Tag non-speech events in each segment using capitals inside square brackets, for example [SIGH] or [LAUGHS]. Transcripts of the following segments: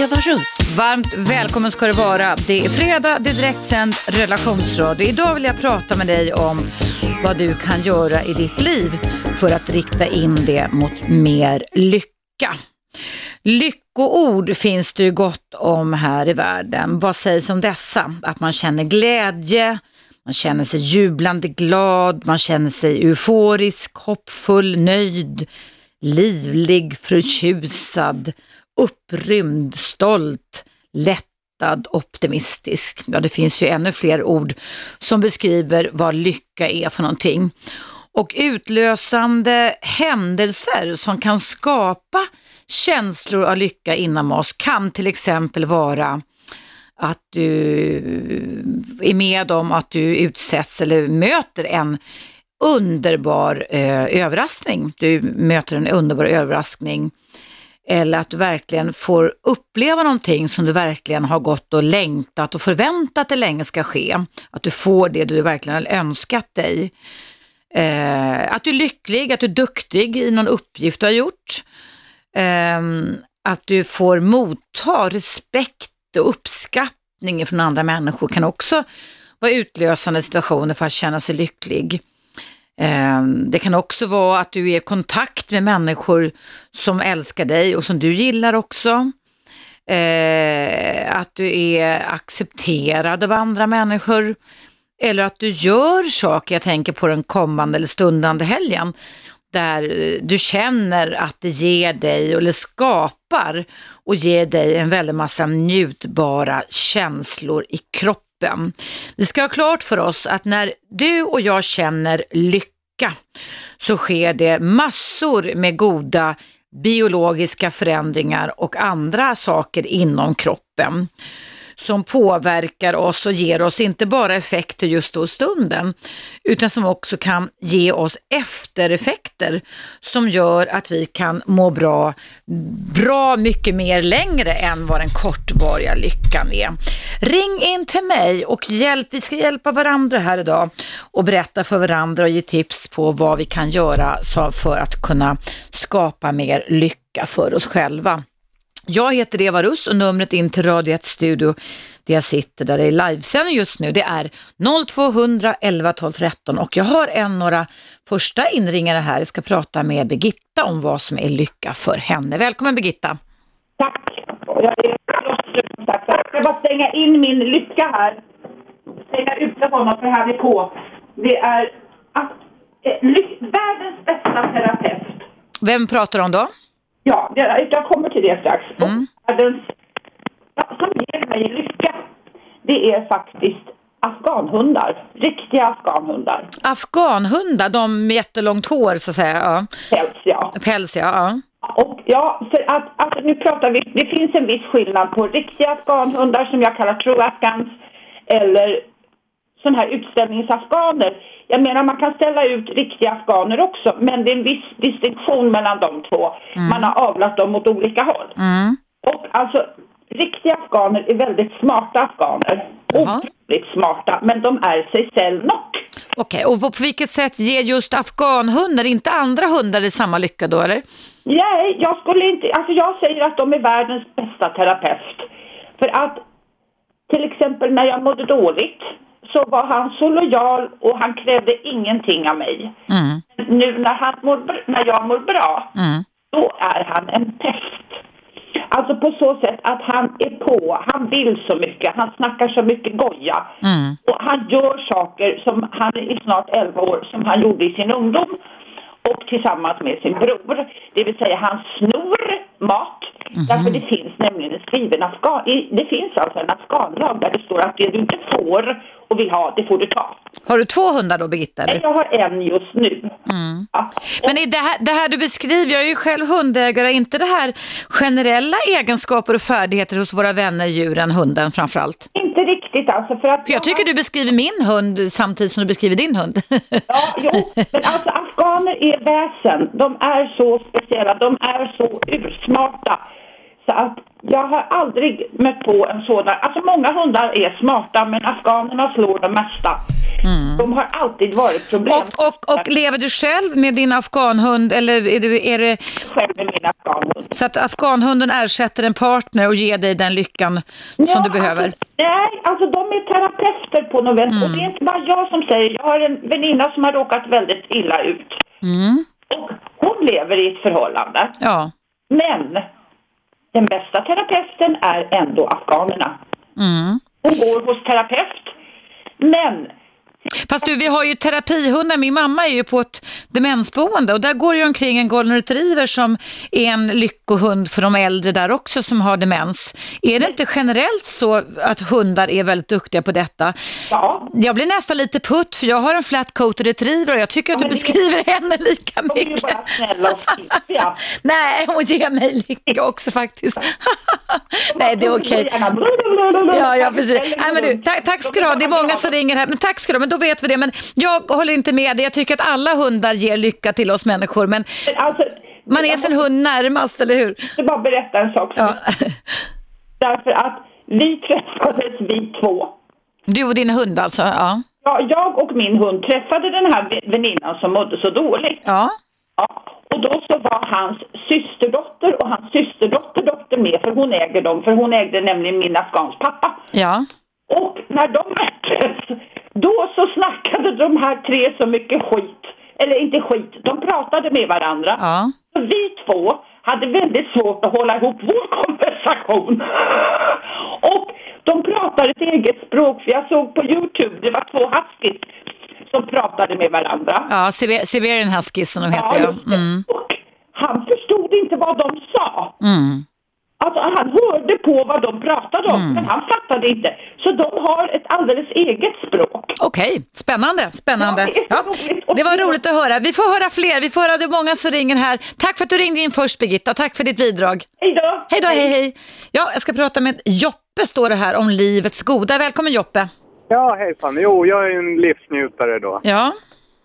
Eva Russ. Varmt välkommen ska du vara. Det är fredag, det är direktsänd relationsradio. Idag vill jag prata med dig om vad du kan göra i ditt liv för att rikta in det mot mer lycka. Lyckoord finns det ju gott om här i världen. Vad sägs om dessa? Att man känner glädje, man känner sig jublande glad, man känner sig euforisk, hoppfull, nöjd, livlig, förtjusad, upprymd, stolt, lättad, optimistisk. Ja, det finns ju ännu fler ord som beskriver vad lycka är för någonting. Och utlösande händelser som kan skapa känslor av lycka inom oss kan till exempel vara att du är med om att du utsätts eller möter en underbar eh, överraskning. Du möter en underbar överraskning eller att du verkligen får uppleva någonting som du verkligen har gått och längtat och förväntat dig länge ska ske. Att du får det du verkligen har önskat dig. Eh, att du är lycklig, att du är duktig i någon uppgift du har gjort. Eh, att du får motta respekt och uppskattning från andra människor kan också vara utlösande situationer för att känna sig lycklig. Ehm, det kan också vara att du är i kontakt med människor som älskar dig och som du gillar också. Ehm, att du är accepterad av andra människor. Eller att du gör saker, jag tänker på den kommande eller stundande helgen, där eh, du känner att det ger dig, eller skapar och ger dig en väldig massa njutbara känslor i kroppen kroppen. Vi ska ha klart för oss att när du och jag känner lycka så sker det massor med goda biologiska förändringar och andra saker inom kroppen som påverkar oss och ger oss inte bara effekter just då stunden, utan som också kan ge oss eftereffekter som gör att vi kan må bra, bra mycket mer längre än vad den kortvariga lyckan är. Ring in till mig och hjälp, vi ska hjälpa varandra här idag och berätta för varandra och ge tips på vad vi kan göra för att kunna skapa mer lycka för oss själva. Jag heter Eva Russ och numret in till Radio 1 Studio där jag sitter, där det är livesändning just nu, det är 0200 11 12 13 och jag har en några första inringare här. Jag ska prata med Birgitta om vad som är lycka för henne. Välkommen Birgitta! Tack! Jag är tack. Jag ska bara stänga in min lycka här. Stänga ute honom för han är på. Det är eh, världens bästa terapeut. Vem pratar du om då? Ja, jag kommer till det strax. Mm. Den, som ger mig lycka, det är faktiskt afghanhundar. Riktiga afghanhundar. Afghanhundar, de med jättelångt hår så att säga? Ja. Päls, ja. Päls, ja. ja. Och ja, för att alltså, nu pratar vi, det finns en viss skillnad på riktiga afghanhundar som jag kallar true afghans eller sådana här utställningsafghaner. Jag menar man kan ställa ut riktiga afghaner också men det är en viss distinktion mellan de två. Mm. Man har avlat dem åt olika håll. Mm. Och alltså riktiga afghaner är väldigt smarta afghaner. Otroligt smarta men de är sig själv nog. Okej, okay. och på vilket sätt ger just afghanhundar, inte andra hundar, i samma lycka då eller? Nej, jag skulle inte, alltså jag säger att de är världens bästa terapeut. För att till exempel när jag mådde dåligt så var han så lojal och han krävde ingenting av mig. Mm. Nu när, han mår, när jag mår bra, mm. då är han en pest. Alltså på så sätt att han är på, han vill så mycket, han snackar så mycket goja. Mm. Och han gör saker som han i snart 11 år, som han gjorde i sin ungdom och tillsammans med sin bror. Det vill säga han snor mat. Mm -hmm. Därför det finns nämligen en skriven afghan... Det finns alltså en afghanlag där det står att det du inte får och vill ha, det får du ta. Har du två hundar då Birgitta? Eller? Nej, jag har en just nu. Mm. Ja. Men är det, här, det här du beskriver, jag är ju själv hundägare, inte det här generella egenskaper och färdigheter hos våra vänner djuren, hunden framförallt? Inte riktigt alltså. För, att för jag tycker du beskriver min hund samtidigt som du beskriver din hund. Ja, jo, [LAUGHS] men alltså afghaner är väsen. De är så speciella, de är så ursmarta. Så att jag har aldrig mött på en sådan. Alltså många hundar är smarta men afghanerna slår de mesta. Mm. De har alltid varit problem. Och, och, och lever du själv med din afghanhund eller är, du, är det... Själv med min afghanhund. Så att afghanhunden ersätter en partner och ger dig den lyckan ja, som du behöver? Alltså, nej, alltså de är terapeuter på något mm. Och det är inte bara jag som säger. Jag har en väninna som har råkat väldigt illa ut. Mm. Och hon lever i ett förhållande. Ja. Men den bästa terapeuten är ändå afghanerna. Mm. Hon går hos terapeut. Men Fast du, vi har ju terapihundar. Min mamma är ju på ett demensboende och där går ju omkring en golden retriever som är en lyckohund för de äldre där också som har demens. Är det inte generellt så att hundar är väldigt duktiga på detta? Ja. Jag blir nästan lite putt för jag har en flat coat retriever och jag tycker ja, att du beskriver är... henne lika mycket. Hon är bara snälla och. [LAUGHS] Nej, hon ger mig lycka också faktiskt. [LAUGHS] Nej, det är okej. Okay. Ja, ja, precis. Nej, men du, tack, tack ska du ha. Det är många som ringer här. Men tack ska du ha då vet vi det. Men jag håller inte med dig. Jag tycker att alla hundar ger lycka till oss människor. Men alltså, man är sin hund närmast, eller hur? Jag ska bara berätta en sak. Ja. [LAUGHS] Därför att vi träffades vi två. Du och din hund alltså? Ja. ja. Jag och min hund träffade den här väninnan som mådde så dåligt. Ja. ja. Och då så var hans systerdotter och hans systerdotter med, för hon äger dem, för hon ägde nämligen min afghans pappa. Ja. Och när de möttes, då så snackade de här tre så mycket skit. Eller inte skit, de pratade med varandra. Ja. Så vi två hade väldigt svårt att hålla ihop vår konversation. Och de pratade ett eget språk, för jag såg på Youtube, det var två huskies som pratade med varandra. Ja, Siberian huskies som de heter. Ja, mm. Och han förstod inte vad de sa. Mm. Alltså han hörde på vad de pratade om, mm. men han fattade inte. Så de har ett alldeles eget språk. Okej, okay. spännande, spännande. Ja, det, ja. det var roligt att höra. Vi får höra fler, vi får höra det många som ringer här. Tack för att du ringde in först Birgitta, tack för ditt bidrag. Hej då. Hej då, hej hej. Ja, jag ska prata med Joppe står det här om livets goda. Välkommen Joppe. Ja, hejsan. Jo, jag är en livsnjutare då. Ja.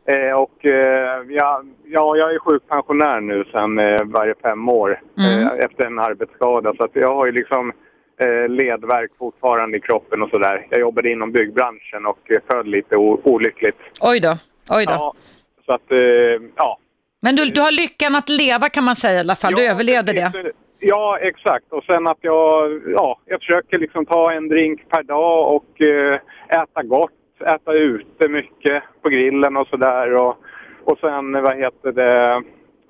Eh, och eh, ja, ja, jag är sjukpensionär nu sedan eh, varje fem år mm. Eh, efter en arbetsskada. Så att jag har ju liksom eh, ledverk fortfarande i kroppen och sådär. Jag jobbade inom byggbranschen och eh, föll lite olyckligt. Oj då, oj då. Ja, så att, ja. Men du, du har lyckan att leva kan man säga i alla fall. Ja, du överlevde det. Ja, exakt. Och sen att jag, ja, jag försöker liksom ta en drink per dag och äta gott äta ute mycket på grillen och sådär. Och, och sen, vad heter det,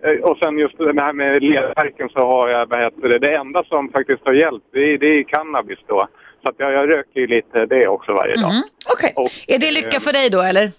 eh, och sen just det här med ledvärken så har jag, vad heter det, det enda som faktiskt har hjälpt det är, det är cannabis då. Så jag, jag röker ju lite det också varje dag. Mm, Okej. Okay. Är det lycka för dig då eller?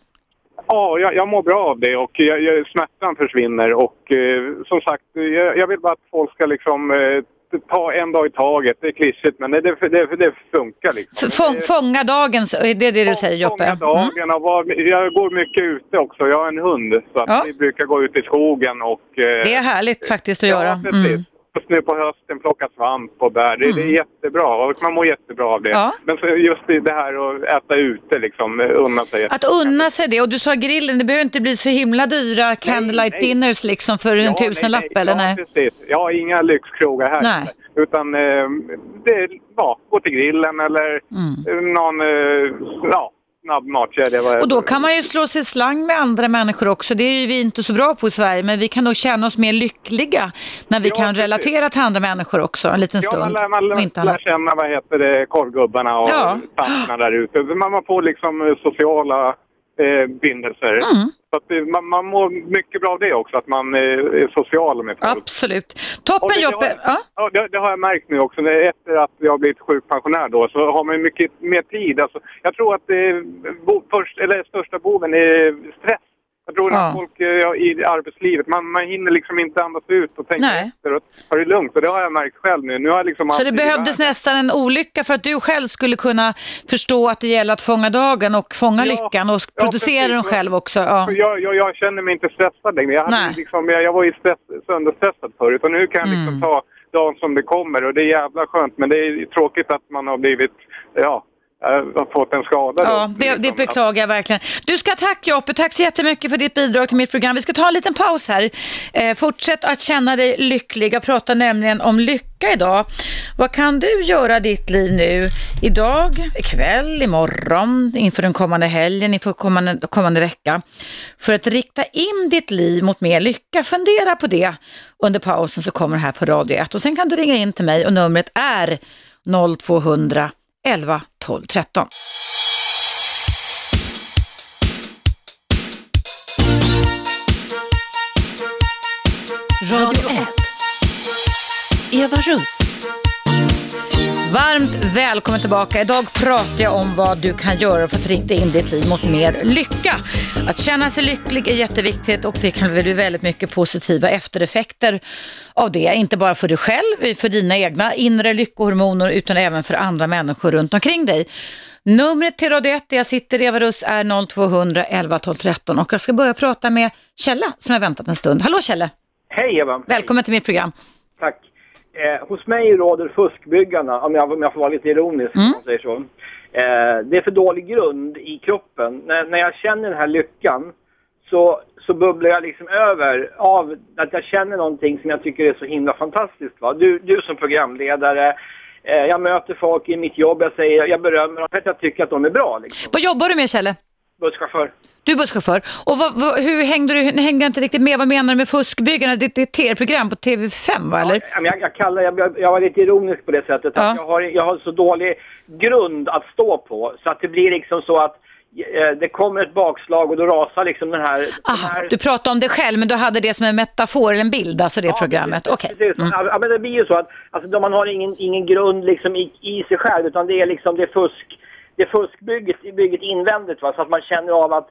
Ja, jag, jag mår bra av det och jag, jag, smärtan försvinner och eh, som sagt, jag, jag, vill bara att folk ska liksom eh, ta en dag i taget. Det är klyschigt men det, det, det, det funkar liksom. Fång, fånga dagen, det är det du säger Joppe? Fånga dagen och var, jag går mycket ute också. Jag har en hund så ja. vi brukar gå ut i skogen och... Eh, det är härligt faktiskt att ja, göra. Mm just nu på hösten plocka svamp och bär. Det, mm. det är mm. jättebra och man mår jättebra av det. Ja. Men just det här att äta ute, liksom, unna sig. Att unna sig det och du sa grillen, det behöver inte bli så himla dyra candlelight nej, nej. dinners liksom för ja, en tusenlapp nej, eller? Nej, precis. Jag har inga lyxkrogar här. Nej. Utan eh, det, ja, gå till grillen eller mm. någon, eh, ja, snabb matkedja. Och då kan man ju slå sig slang med andra människor också. Det är ju vi inte så bra på i Sverige, men vi kan nog känna oss mer lyckliga när vi ja, kan relatera till andra människor också en liten stund. Ja, man man lär, lär känna vad heter det, korvgubbarna och ja. tanterna där ute. Man får liksom sociala eh, bindelser. Mm. Så att man, man mår mycket bra av det också, att man är social med folk. Absolut. Toppen Joppe! Ja, ja det, det, har jag märkt nu också. Efter att jag har blivit sjukpensionär då så har man mycket mer tid. Alltså, jag tror att det, bo, först, eller största boven är stress. Jag tror ja. att folk ja, i arbetslivet, man, man hinner liksom inte andas ut och tänka Nej. efter och ta det lugnt. Och det har jag märkt själv nu. nu har liksom så det behövdes nästan en olycka för att du själv skulle kunna förstå att det gäller att fånga dagen och fånga ja, lyckan och producera den själv också? Ja. Jag, jag, jag, känner mig inte stressad längre. Jag, hade liksom, jag, jag var ju stress, sönderstressad förut och nu kan jag liksom mm. ta dagen som det kommer och det är jävla skönt men det är tråkigt att man har blivit, ja, har fått en skada. Ja, det, det beklagar jag verkligen. Du ska tack Joppe, tack så jättemycket för ditt bidrag till mitt program. Vi ska ta en liten paus här. Eh, fortsätt att känna dig lycklig. Jag pratar nämligen om lycka idag. Vad kan du göra ditt liv nu? Idag, ikväll, imorgon, inför den kommande helgen, inför kommande, kommande vecka. För att rikta in ditt liv mot mer lycka. Fundera på det under pausen så kommer det här på Radio 1. Och sen kan du ringa in till mig och numret är 0200 11 12 13. Radio 1. Eva Russ. Varmt välkommen tillbaka. Idag pratar jag om vad du kan göra för att rikta in ditt liv mot mer lycka. Att känna sig lycklig är jätteviktigt och det kan bli väldigt mycket positiva eftereffekter av det. Inte bara för dig själv, för dina egna inre lyckohormoner utan även för andra människor runt omkring dig. Numret till Radio 1 där jag sitter, Eva Russ, är 0200 11 12 13 och jag ska börja prata med Kjella som har väntat en stund. Hallå Kjelle! Hej Eva! Välkommen till mitt program. Tack. Eh, hos mig råder fuskbyggarna, om jag, om jag får vara lite ironisk, Mm. säger så. Eh, det är för dålig grund i kroppen. När, när jag känner den här lyckan så, så bubblar jag liksom över av att jag känner någonting som jag tycker är så himla fantastiskt. Va? Du, du som programledare, eh, jag möter folk i mitt jobb, jag säger, jag berömmer dem för att jag tycker att de är bra. Liksom. Vad jobbar du med Kjelle? Busschaufför. Du är busschaufför. Och vad, vad, hur hängde du, nu hängde jag inte riktigt med, vad menar du med fuskbyggarna? Det, det är ett tv-program på TV5 va, eller? Ja, jag, jag, kallar, jag, jag, var lite ironisk på det sättet Ja. att jag har, jag har så dålig grund att stå på så att det blir liksom så att eh, det kommer ett bakslag och då rasar liksom den här... den Aha, här du pratade om dig själv men du hade det som en metafor eller en bild, alltså det Ja, programmet. Okej. precis. Mm. Ja, men det blir ju så att alltså, man har ingen, ingen grund liksom i, i sig själv utan det är liksom det fusk, det fuskbygget bygget invändigt va? så att man känner av att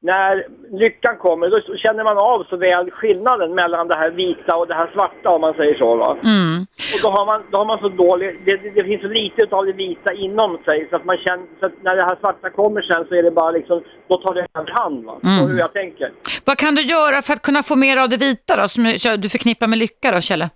när lyckan kommer då känner man av så väl skillnaden mellan det här vita och det här svarta om man säger så. Va? Mm. Och då har man, då har man så dålig, det, det, finns så lite av det vita inom sig så att man känner, så att när det här svarta kommer sen så är det bara liksom, då tar det överhand va. Så Mm. hur jag tänker. Vad kan du göra för att kunna få mer av det vita då, som du förknippar med lycka då, Kjelle?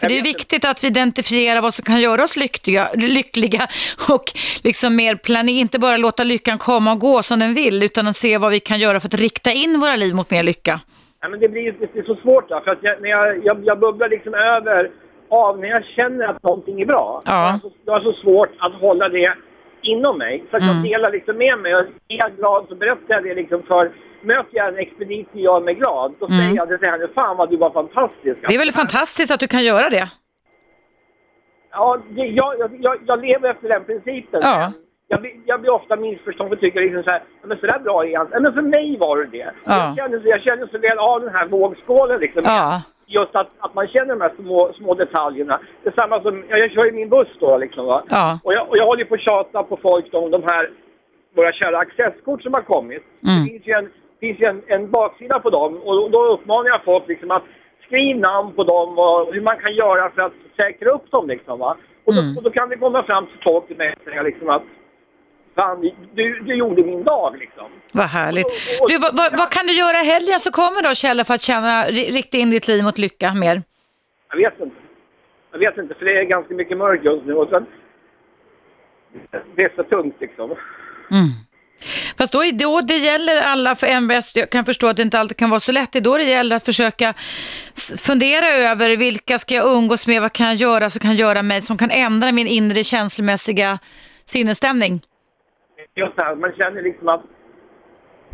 För det är viktigt att vi identifierar vad som kan göra oss lyckliga, lyckliga och liksom mer planera, inte bara låta lyckan komma och gå som den vill, utan att se vad vi kan göra för att rikta in våra liv mot mer lycka. Ja, men det blir det är så svårt då, för att jag, när jag, jag, jag bubblar liksom över av när jag känner att någonting är bra. Ja. Jag har så svårt att hålla det inom mig. Så att Mm. jag delar liksom med mig. Och är jag glad så berättar jag det liksom för Möter jag en expedit och gör mig glad, då säger jag det till henne, fan vad du var fantastisk. Mm. Det är väl fantastiskt att du kan göra det? Ja, det, jag, jag, jag, jag lever efter den principen. Ja. Jag, blir- jag blir ofta missförstådd och tycker liksom så här, "Ja, men sådär bra är han. Ja, men för mig var det det. Ja. Jag, känner, så- jag känner så väl av den här vågskålen liksom. Ja. Just att, att man känner de här små, små detaljerna. Det är samma som, jag, jag kör ju min buss då liksom va. Ja. Och jag, och jag håller ju på att tjata på folk om de här, våra kära accesskort som har kommit. Mm. Det finns ju en, finns ju en, en baksida på dem och då uppmanar jag folk liksom att skriv namn på dem och hur man kan göra för att säkra upp dem liksom va. Och då, Mm. och då kan det komma fram till folk till mig och säga liksom att Fan, du, du gjorde min dag liksom. Vad härligt. Du, vad, vad, vad kan du göra helgen som kommer då, Kjelle, för att känna, ri- rikta in ditt liv mot lycka mer? Jag vet inte. Jag vet inte, för det är ganska mycket mörkt just nu. Och sen, det är så tungt liksom. Mm. Fast då, är- då det gäller alla för MBS, jag kan förstå att det inte alltid kan vara så lätt, det är då det gäller att försöka fundera över vilka ska jag umgås med, vad kan jag göra som kan göra mig, som kan ändra min inre känslomässiga sinnesstämning. Just det man känner liksom att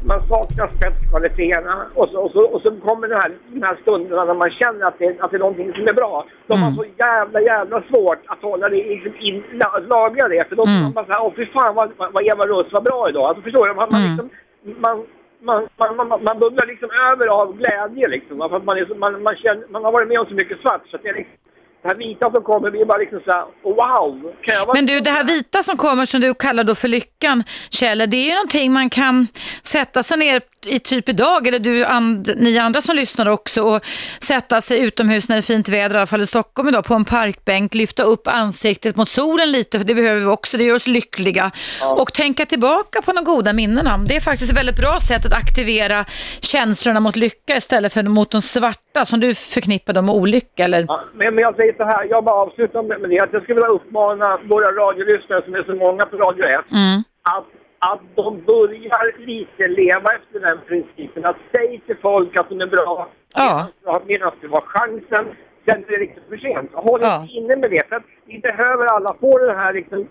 man saknar spetskvaliteterna och så, och så, och så kommer den här, de här stunderna när man känner att det, att det är någonting som är bra. Då har man så jävla, jävla svårt att hålla det liksom in, la, lagra det. För då mm. man bara såhär, åh fy fan vad, vad Eva Russ var bra idag. Alltså förstår du? Man, man, liksom, man, man, man, man, man bubblar liksom över av glädje liksom. För man, är så, man, man, känner, man har varit med om så mycket svart så att det är liksom, det här vita som kommer blir bara liksom wow! Kan jag vara Men du, det här vita som kommer som du kallar då för lyckan, Kjell, det är ju någonting man kan sätta sig ner i typ idag, eller du, and, ni andra som lyssnar också, och sätta sig utomhus när det är fint väder, i alla fall i Stockholm idag, på en parkbänk, lyfta upp ansiktet mot solen lite, för det behöver vi också, det gör oss lyckliga. Och tänka tillbaka på de goda minnena. Det är faktiskt ett väldigt bra sätt att aktivera känslorna mot lycka istället för mot de svarta som du förknippar dem med olycka. Eller? Ja, men, men jag säger så här, jag bara avslutar med med det, att jag skulle vilja uppmana våra radiolyssnare som är så många på Radio 1, Mm. att, att de börjar lite leva efter den principen. Att säga till folk att de är bra Ja. medan- du har chansen. Sen är det riktigt för sent. Håll Ja. inne med det. För att vi behöver alla få den här liksom,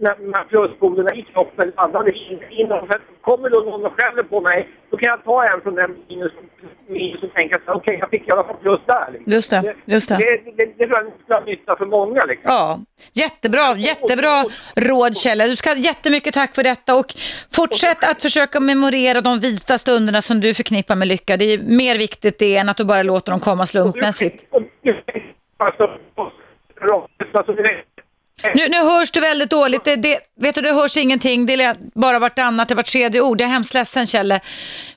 när, när pluspolerna i kroppen laddade in, att kommer då någon och skäller på mig, då kan jag ta en från den minus, minus och tänka så här, okej, jag fick i alla fall plus där. Liksom. Just det, just det. Det, det, det tror jag ska ha nytta för många. Liksom. Ja, jättebra, jättebra råd Kjell. Du ska ha jättemycket tack för detta och fortsätt att försöka memorera de vita stunderna som du förknippar med lycka. Det är mer viktigt det än att du bara låter dem komma slumpmässigt. Och Alltså, alltså, det- Nu, nu hörs du väldigt dåligt. Det, det, vet du, det hörs ingenting. Det är bara vartannat, vart tredje ord. Jag är hemskt ledsen Kjelle.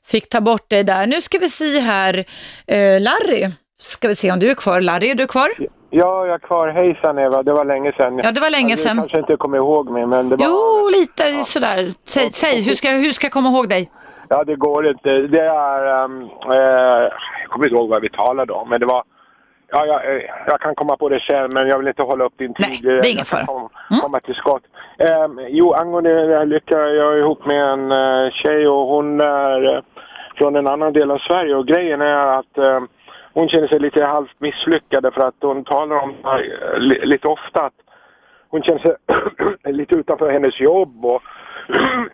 Fick ta bort dig där. Nu ska vi se här. Eh, Larry, ska vi se om du är kvar. Larry, är du kvar? Ja, jag är kvar. Hejsan Eva, det var länge sedan. Ja, det var länge Du sedan. kanske inte kommer ihåg mig, men det var... Jo, lite sådär. Säg, säg hur, ska, hur ska jag komma ihåg dig? Ja, det går inte. Det är... Um, eh, jag kommer inte ihåg vad vi talade om, men det var... Ja, jag, eh, jag kan komma på det sen, men jag vill inte hålla upp din tid. Nej, det är ingen fara. Kom, komma till skott. Um, jo, angående det här Lycka, jag ihop med en uh, tjej och hon är eh, från en annan del av Sverige och grejen är att eh, hon känner sig lite halvt misslyckad för att hon talar om eh, li, lite ofta att hon känner sig [CLEARS THROAT] lite utanför hennes jobb och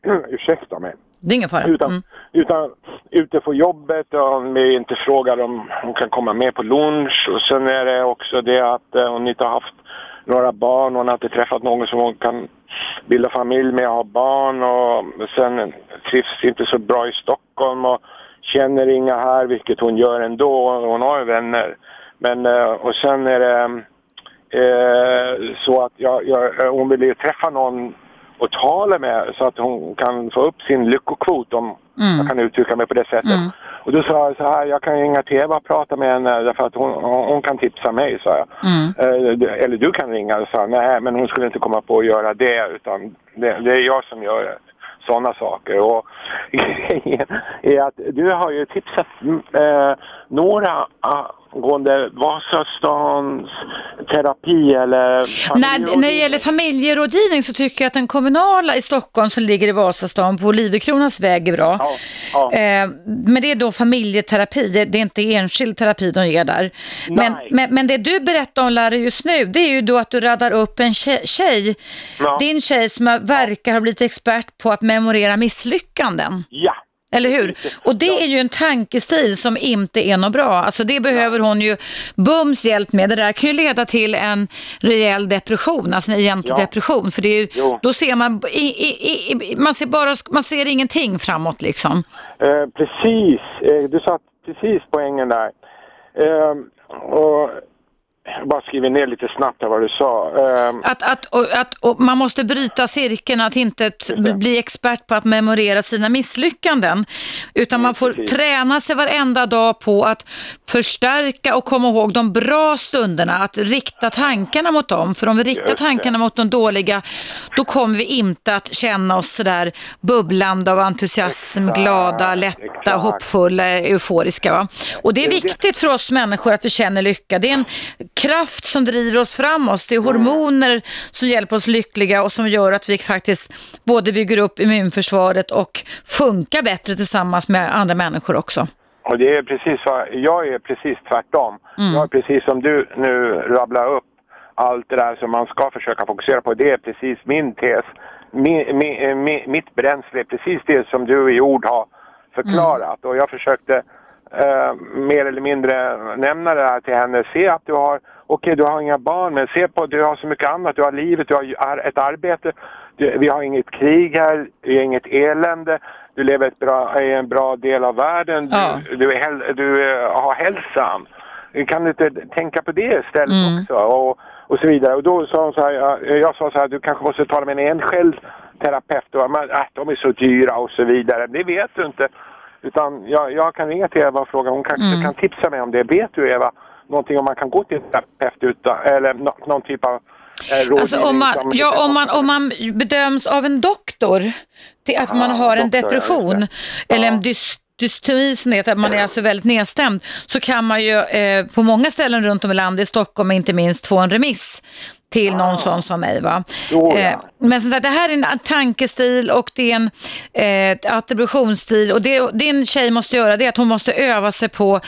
[CLEARS THROAT] ursäkta mig. Det är ingen fara. Utan, Mm. utan ute på jobbet och hon blir inte frågad om hon kan komma med på lunch. Och sen är det också det att eh, hon inte har haft några barn. Hon har inte träffat någon som hon kan bilda familj med och ha barn. Och sen trivs inte så bra i Stockholm och känner inga här, vilket hon gör ändå. Hon har ju vänner. Men, eh, och sen är det eh, så att jag, jag, hon vill ju träffa någon och tala med så att hon kan få upp sin lyckokvot om Mm. jag kan uttrycka mig på det sättet. Och då sa jag så här, jag kan ringa till Eva och prata med henne därför att hon, hon kan tipsa mig, sa jag. Mm. Eh, eller du kan ringa, sa jag. Nej, men hon skulle inte komma på att göra det utan det, det är jag som gör sådana saker. Och [LAUGHS] grejen är att du har ju tipsat mm, eh, några angående Vasastans terapi eller När, när det gäller familjerådgivning så tycker jag att den kommunala i Stockholm som ligger i Vasastan på Olivekronans väg är bra. Ja, ja. Eh, men det är då familjeterapi, det det är inte enskild terapi de ger där. Men, men, men det du berättar om Larry just nu, det är ju då att du raddar upp en tjej, Ja. din tjej som verkar ha blivit expert på att memorera misslyckanden. Ja. Eller hur? Och det är ju en tankestil som inte är något bra. Alltså det behöver hon ju bums hjälp med. Det där kan ju leda till en rejäl depression, alltså en egentlig Ja. depression. För det är ju, då ser man, i, i, i, man ser bara, man ser ingenting framåt liksom. Eh, precis, eh, du satt precis poängen där. Eh, och jag bara skriver ner lite snabbt här vad du sa. Eh, Att, att, och, att, och man måste bryta cirkeln, att inte bli expert på att memorera sina misslyckanden. Utan man får träna sig varenda dag på att förstärka och komma ihåg de bra stunderna, att rikta tankarna mot dem. För om vi riktar tankarna mot de dåliga, då kommer vi inte att känna oss sådär bubblande av entusiasm, Exakt, glada, lätta, exakt. hoppfulla, euforiska. Va? Och det är viktigt för oss människor att vi känner lycka. Det är en kraft som driver oss framåt. Det är Mm. hormoner som hjälper oss lyckliga och som gör att vi faktiskt både bygger upp immunförsvaret och funkar bättre tillsammans med andra människor också. och det är precis vad, jag är precis tvärtom. Mm. Jag är precis som du nu rabblar upp allt det där som man ska försöka fokusera på. Det är precis min tes. Min, min, min, mitt bränsle är precis det som du i ord har förklarat. Och jag försökte eh, mer eller mindre nämna det här till henne. Se att du har, okej du har inga barn men se på du har så mycket annat. Du har livet, du har ar- ett arbete. Du, vi har inget krig här, vi har inget elände. Du lever bra, i en bra del av världen. Du, Ja. du, är häl, du eh, har hälsan. Kan du inte tänka på det istället Mm. också? Och, och så vidare. Och då sa hon så här, jag, jag sa så här, du kanske måste tala med en enskild terapeut. Och, men, äh, de är så dyra och så vidare. Det vet du inte. Utan jag, jag kan ringa till Eva och fråga, hon kanske Mm. kan tipsa mig om det. Vet du Eva, någonting om man kan gå till en terapeut utan, eller nå, någon typ av eh? Alltså om man, ja, om, man, om man bedöms av en doktor till att man Ah, har en doktor, ja, depression det. eller en Ja. dys, dystomi som det heter, att man är alltså väldigt nedstämd, så kan man ju eh, på många ställen runt om i landet, i Stockholm inte minst, få en remiss till någon Ah. sån som mig. Va? Jo, ja. Eh, men som sagt, det här är en tankestil och det är en eh, attributionsstil och det, en tjej måste göra det är att hon måste öva sig på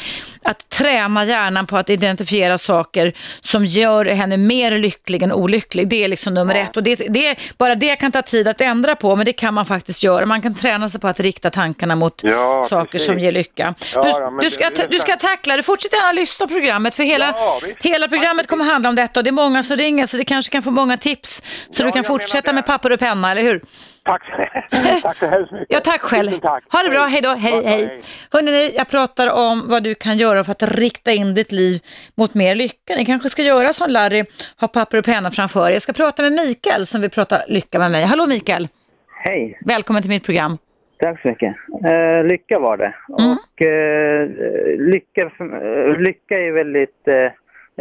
att träna hjärnan på att identifiera saker som gör henne mer lycklig än olycklig. Det är liksom nummer ett och det, det bara det kan ta tid att ändra på men det kan man faktiskt göra. Man kan träna sig på att rikta tankarna mot Ja, saker precis. som ger lycka. Ja, Du, ja, du, ska, du ska tackla det. Fortsätt gärna lyssna på programmet för hela, Ja, hela programmet kommer handla om detta och det är många som ringer så det kanske kan få många tips så Ja, du kan menar fortsätta med papper och penna, eller hur? Tack, tack så hemskt mycket. Ja, tack själv. Tack. Ha det bra, hej då, hej, hej. Hörrni, jag pratar om vad du kan göra för att rikta in ditt liv mot mer lycka. Ni kanske ska göra som Larry, ha papper och penna framför er. Jag ska prata med Mikael som vill prata lycka med mig. Hallå Mikael, Hej, välkommen till mitt program. tack så mycket. Eh, lycka var det. Mm. Och eh, lycka, eh, lycka är väldigt eh,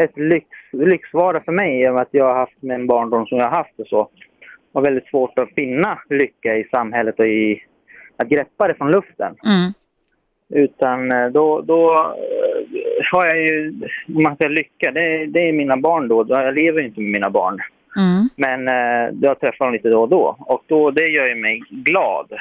ett lyx, lyxvara för mig i och med att jag har haft en barndom som jag har haft och så. Och väldigt svårt att finna lycka i samhället och i att greppa det från luften. Mm. Utan eh, då, då eh, har jag ju, om man säger lycka, det, det är mina barn då. Jag lever inte med mina barn. Mm. Men eh, jag träffar dem lite då och då. Och då, det gör ju mig glad.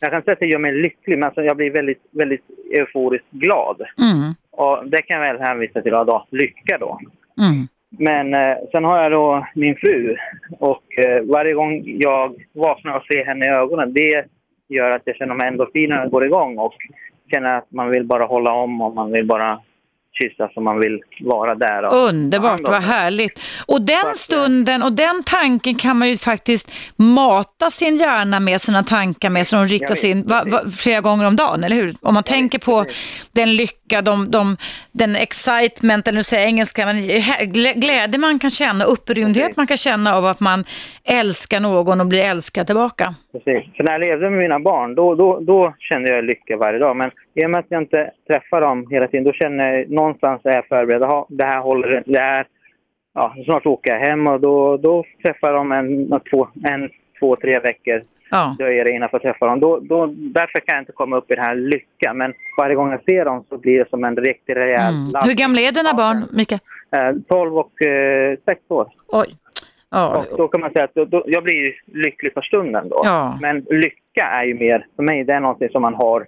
Jag kan säga att det gör mig lycklig, men alltså jag blir väldigt, väldigt euforiskt glad. Mm. Och det kan jag väl hänvisa till, ja då, lycka då. Mm. Men eh, sen har jag då min fru. Och eh, varje gång jag vaknar och ser henne i ögonen, det gör att jag känner att endorfinerna går igång. Och känner att man vill bara hålla om och man vill bara kyssas och man vill vara där. Och, Underbart, vad härligt. Och den stunden och den tanken kan man ju faktiskt mata sin hjärna med, sina tankar med, så de sig in va, va, flera gånger om dagen, eller hur? Om man tänker på den lycka, de, de, den excitement, eller nu säger jag engelska, men glä- glädje man kan känna, upprymdhet Precis. man kan känna av att man älskar någon och blir älskad tillbaka. Precis. För när jag levde med mina barn, då, då, då kände jag lycka varje dag. Men i och med att jag inte träffar dem hela tiden, då känner jag någonstans är jag förberedd. Det här håller, det här, ja, snart åker jag hem och då, då träffar de en, två, en, två, tre veckor. Ja. dröjer det innan jag får träffa dem. Då, då, därför kan jag inte komma upp i den här lyckan. Men varje gång jag ser dem så blir det som en riktig rejäl Mm. Hur gamla är dina barn, Mikael? Eh, 12 och eh, 6 år. Oj. Ja. Och då kan man säga att då, då, jag blir lycklig för stunden då. Ja. Men lycka är ju mer, för mig, det är någonting som man har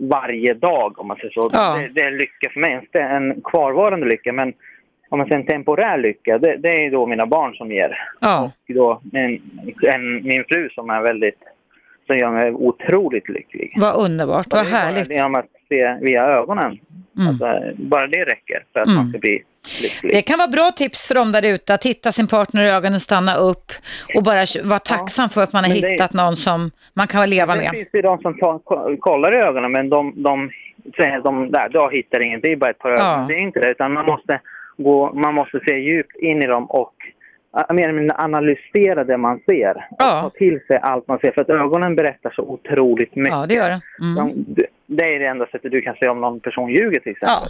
varje dag om man säger så. Ja. Det, det är lycka för mig, inte en kvarvarande lycka. Men om man säger en temporär lycka, det, det är då mina barn som ger. Ja. Och då en, en, min fru som är väldigt, som gör mig otroligt lycklig. Vad underbart, vad härligt. Genom att se via ögonen. Mm. Alltså, bara det räcker för att Mm. man ska bli lycklig. Det kan vara bra tips för dem där ute att titta sin partner i ögonen, stanna upp och bara vara tacksam för att man har det- hittat någon som man kan leva Det med. finns ju de som tar, ko- kollar i ögonen men de, de säger de där, jag hittar inget, det är bara ett par ögon. Ja. Det är inte det utan man måste, gå, man måste se djupt in i dem och mer eller analysera det man ser. Och Ja. ta till sig allt man ser för att ögonen berättar så otroligt mycket. Ja, det gör det. Mm. De, det är det enda sättet du kan se om någon person ljuger till exempel.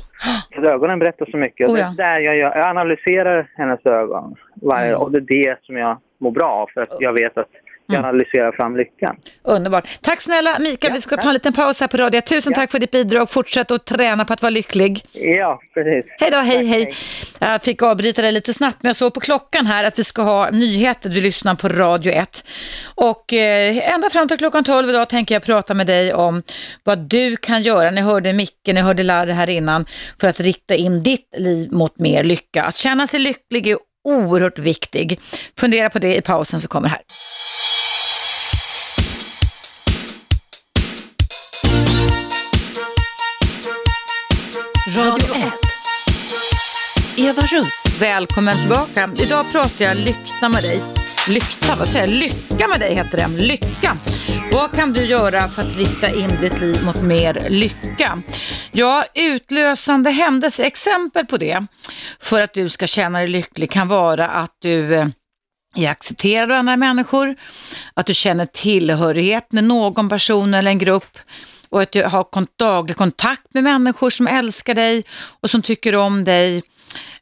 Ja. Att ögonen berättar så mycket. Och Oh, det ja. är där jag, gör, jag analyserar hennes ögon. Varje, Mm. Och det är det som jag mår bra av för att jag vet att Mm. analyserar fram lyckan. Underbart. Tack snälla Mikael, Ja, vi ska ta en liten paus här på radio. Tusen Ja. tack för ditt bidrag. Fortsätt att träna på att vara lycklig. Ja, precis. Hej då, hej Tack, hej. Jag fick avbryta dig lite snabbt, men jag såg på klockan här att vi ska ha nyheter. Du lyssnar på Radio 1. Och eh, ända fram till klockan 12 idag tänker jag prata med dig om vad du kan göra. Ni hörde Micke, ni hörde Larry här innan, för att rikta in ditt liv mot mer lycka. Att känna sig lycklig är oerhört viktig. Fundera på det i pausen som kommer här. Eva Russ. Välkommen tillbaka. Idag pratar jag lykta med dig. Lykta, vad säger jag? Lycka med dig heter det. Lycka. Vad kan du göra för att rikta in ditt liv mot mer lycka? Ja, utlösande händelser, exempel på det för att du ska känna dig lycklig kan vara att du eh, är accepterad av andra människor, att du känner tillhörighet med någon person eller en grupp och att du har daglig kontakt med människor som älskar dig och som tycker om dig.